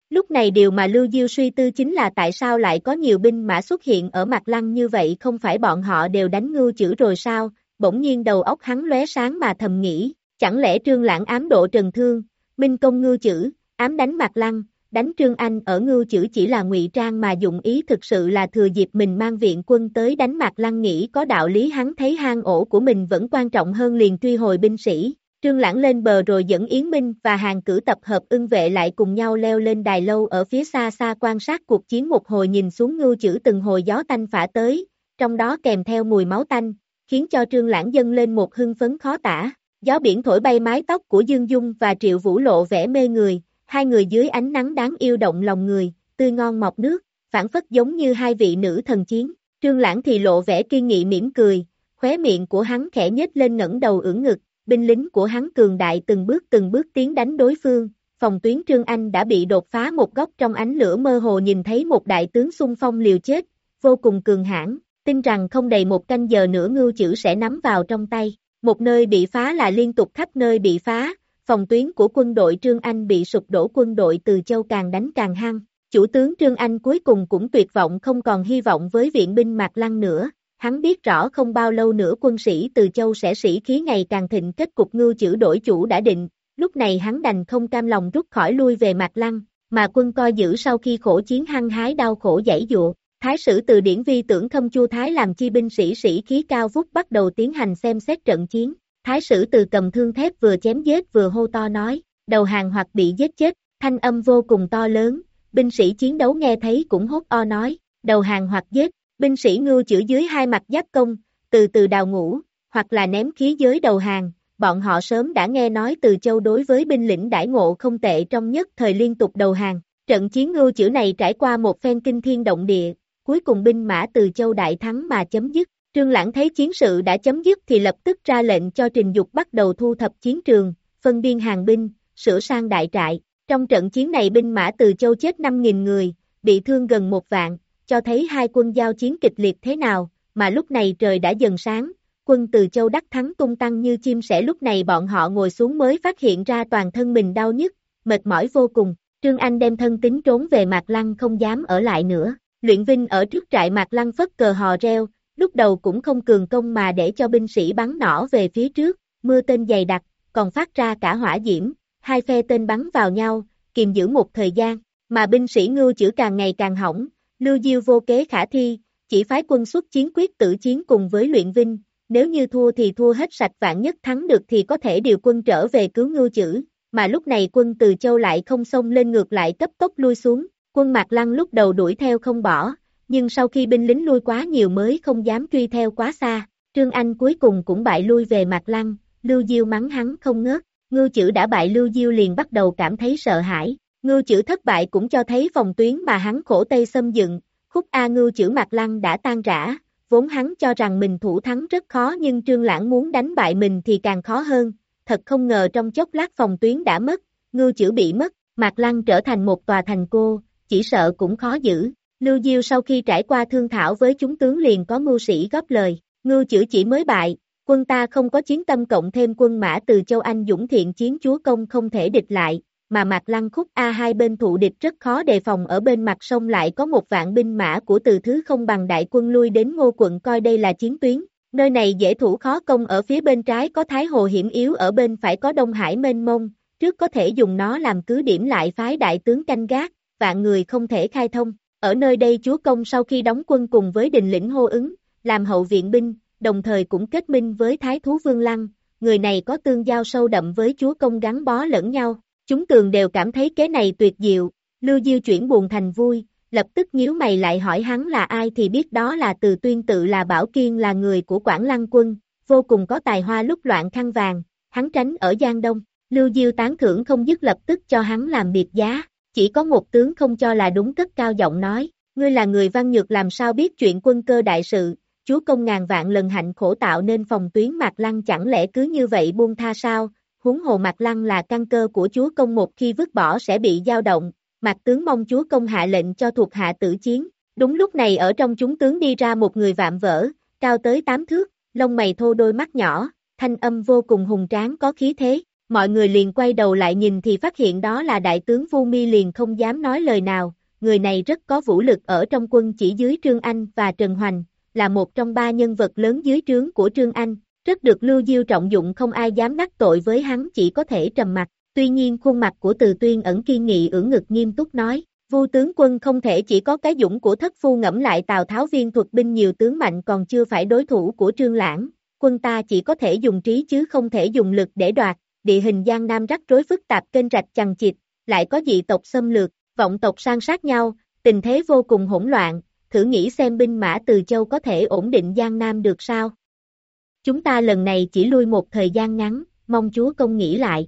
Lúc này điều mà Lưu Diêu suy tư chính là tại sao lại có nhiều binh mã xuất hiện ở Mạc Lăng như vậy không phải bọn họ đều đánh ngưu chữ rồi sao, bỗng nhiên đầu óc hắn lóe sáng mà thầm nghĩ, chẳng lẽ trương lãng ám độ trần thương, minh công ngưu chữ, ám đánh Mạc Lăng, đánh Trương Anh ở ngưu chữ chỉ là ngụy trang mà dụng ý thực sự là thừa dịp mình mang viện quân tới đánh Mạc Lăng nghĩ có đạo lý hắn thấy hang ổ của mình vẫn quan trọng hơn liền truy hồi binh sĩ. Trương Lãng lên bờ rồi dẫn Yến Minh và hàng cử tập hợp ưng vệ lại cùng nhau leo lên đài lâu ở phía xa xa quan sát cuộc chiến một hồi nhìn xuống ngưu chữ từng hồi gió tanh phả tới, trong đó kèm theo mùi máu tanh, khiến cho Trương Lãng dâng lên một hưng phấn khó tả. Gió biển thổi bay mái tóc của Dương Dung và Triệu Vũ lộ vẻ mê người, hai người dưới ánh nắng đáng yêu động lòng người, tươi ngon mọc nước, phản phất giống như hai vị nữ thần chiến. Trương Lãng thì lộ vẻ kiên nghị mỉm cười, khóe miệng của hắn khẽ nhếch lên ngẩng đầu ưỡn ngực, binh lính của hắn cường đại từng bước từng bước tiến đánh đối phương, phòng tuyến Trương Anh đã bị đột phá một góc trong ánh lửa mơ hồ nhìn thấy một đại tướng xung phong liều chết, vô cùng cường hãn, tin rằng không đầy một canh giờ nữa ngưu chữ sẽ nắm vào trong tay. Một nơi bị phá là liên tục khắp nơi bị phá, phòng tuyến của quân đội Trương Anh bị sụp đổ quân đội từ châu càng đánh càng hăng. Chủ tướng Trương Anh cuối cùng cũng tuyệt vọng không còn hy vọng với viện binh Mạc Lăng nữa, hắn biết rõ không bao lâu nữa quân sĩ từ châu sẽ sĩ khí ngày càng thịnh kết cục ngưu chữ đổi chủ đã định, lúc này hắn đành không cam lòng rút khỏi lui về Mạc Lăng, mà quân coi giữ sau khi khổ chiến hăng hái đau khổ giải dụa. Thái sử từ điển vi tưởng khâm chu Thái làm chi binh sĩ sĩ khí cao vút bắt đầu tiến hành xem xét trận chiến. Thái sử từ cầm thương thép vừa chém giết vừa hô to nói, đầu hàng hoặc bị giết chết, thanh âm vô cùng to lớn, binh sĩ chiến đấu nghe thấy cũng hốt o nói, đầu hàng hoặc giết, binh sĩ ngưu chữ dưới hai mặt giáp công, từ từ đào ngũ, hoặc là ném khí giới đầu hàng, bọn họ sớm đã nghe nói từ châu đối với binh lĩnh đãi ngộ không tệ trong nhất thời liên tục đầu hàng. Trận chiến ngưu chữ này trải qua một phen kinh thiên động địa, cuối cùng binh mã từ châu đại thắng mà chấm dứt. Trương Lãng thấy chiến sự đã chấm dứt thì lập tức ra lệnh cho Trình Dục bắt đầu thu thập chiến trường, phân biên hàng binh, sửa sang đại trại. Trong trận chiến này binh mã từ châu chết 5.000 người, bị thương gần một vạn, cho thấy hai quân giao chiến kịch liệt thế nào, mà lúc này trời đã dần sáng, quân từ châu đắc thắng tung tăng như chim sẻ. Lúc này bọn họ ngồi xuống mới phát hiện ra toàn thân mình đau nhức, mệt mỏi vô cùng, Trương Anh đem thân tính trốn về Mạc Lăng không dám ở lại nữa, luyện vinh ở trước trại Mạc Lăng phất cờ hò reo, lúc đầu cũng không cường công mà để cho binh sĩ bắn nỏ về phía trước, mưa tên dày đặc, còn phát ra cả hỏa diễm, hai phe tên bắn vào nhau, kiềm giữ một thời gian, mà binh sĩ ngưu chữ càng ngày càng hỏng, lưu diêu vô kế khả thi, chỉ phái quân xuất chiến quyết tử chiến cùng với luyện vinh, nếu như thua thì thua hết sạch vạn nhất thắng được thì có thể điều quân trở về cứu ngưu chữ, mà lúc này quân từ châu lại không xông lên ngược lại cấp tốc lui xuống, quân Mạc Lăng lúc đầu đuổi theo không bỏ, nhưng sau khi binh lính lui quá nhiều mới không dám truy theo quá xa, Trương Anh cuối cùng cũng bại lui về mặt Lăng, Lưu Diêu mắng hắn không ngớt, ngưu chữ đã bại Lưu Diêu liền bắt đầu cảm thấy sợ hãi, ngưu chữ thất bại cũng cho thấy phòng tuyến mà hắn khổ tây xâm dựng, khúc A ngưu chữ mặt Lăng đã tan rã, vốn hắn cho rằng mình thủ thắng rất khó nhưng Trương Lãng muốn đánh bại mình thì càng khó hơn, thật không ngờ trong chốc lát phòng tuyến đã mất, ngưu chữ bị mất, mặt Lăng trở thành một tòa thành cô, chỉ sợ cũng khó giữ. Lưu Diêu sau khi trải qua thương thảo với chúng tướng liền có mưu sĩ góp lời, ngưu chữ chỉ mới bại, quân ta không có chiến tâm cộng thêm quân mã từ châu Anh dũng thiện chiến chúa công không thể địch lại, mà Mạc Lăng khúc A hai bên thụ địch rất khó đề phòng ở bên mặt sông lại có một vạn binh mã của từ thứ không bằng đại quân lui đến ngô quận coi đây là chiến tuyến, nơi này dễ thủ khó công ở phía bên trái có Thái Hồ hiểm yếu ở bên phải có Đông Hải mênh mông, trước có thể dùng nó làm cứ điểm lại phái đại tướng canh gác, vạn người không thể khai thông, ở nơi đây chúa công sau khi đóng quân cùng với đình lĩnh hô ứng, làm hậu viện binh, đồng thời cũng kết minh với Thái Thú Vương Lăng, người này có tương giao sâu đậm với chúa công gắn bó lẫn nhau, Chúng tường đều cảm thấy kế này tuyệt diệu, Lưu Diêu chuyển buồn thành vui, lập tức nhíu mày lại hỏi hắn là ai thì biết đó là từ tuyên tự là Bảo Kiên là người của Quảng Lăng quân, vô cùng có tài hoa lúc loạn khăn vàng, hắn tránh ở Giang Đông, Lưu Diêu tán thưởng không dứt lập tức cho hắn làm biệt giá, chỉ có một tướng không cho là đúng cất cao giọng nói, ngươi là người văn nhược làm sao biết chuyện quân cơ đại sự, chúa công ngàn vạn lần hạnh khổ tạo nên phòng tuyến mạc lăng chẳng lẽ cứ như vậy buông tha sao, huống hồ Mạc Lăng là căn cơ của chúa công một khi vứt bỏ sẽ bị dao động, Mạc tướng mong chúa công hạ lệnh cho thuộc hạ tử chiến. Đúng lúc này ở trong chúng tướng đi ra một người vạm vỡ, cao tới tám thước, lông mày thô đôi mắt nhỏ, thanh âm vô cùng hùng tráng có khí thế. Mọi người liền quay đầu lại nhìn thì phát hiện đó là đại tướng Vu Mi liền không dám nói lời nào, người này rất có vũ lực ở trong quân chỉ dưới Trương Anh và Trần Hoành, là một trong ba nhân vật lớn dưới trướng của Trương Anh, rất được Lưu Diêu trọng dụng không ai dám đắc tội với hắn chỉ có thể trầm mặt. Tuy nhiên khuôn mặt của Từ Tuyên ẩn kiên nghị ưỡn ngực nghiêm túc nói, Vu tướng quân không thể chỉ có cái dũng của thất phu ngẫm lại Tào Tháo viên thuật binh nhiều tướng mạnh còn chưa phải đối thủ của Trương Lãng, quân ta chỉ có thể dùng trí chứ không thể dùng lực để đoạt, địa hình Giang Nam rắc rối phức tạp kênh rạch chằng chịt, lại có dị tộc xâm lược, vọng tộc sang sát nhau, tình thế vô cùng hỗn loạn, thử nghĩ xem binh mã từ châu có thể ổn định Giang Nam được sao? Chúng ta lần này chỉ lui một thời gian ngắn, mong Chúa công nghĩ lại.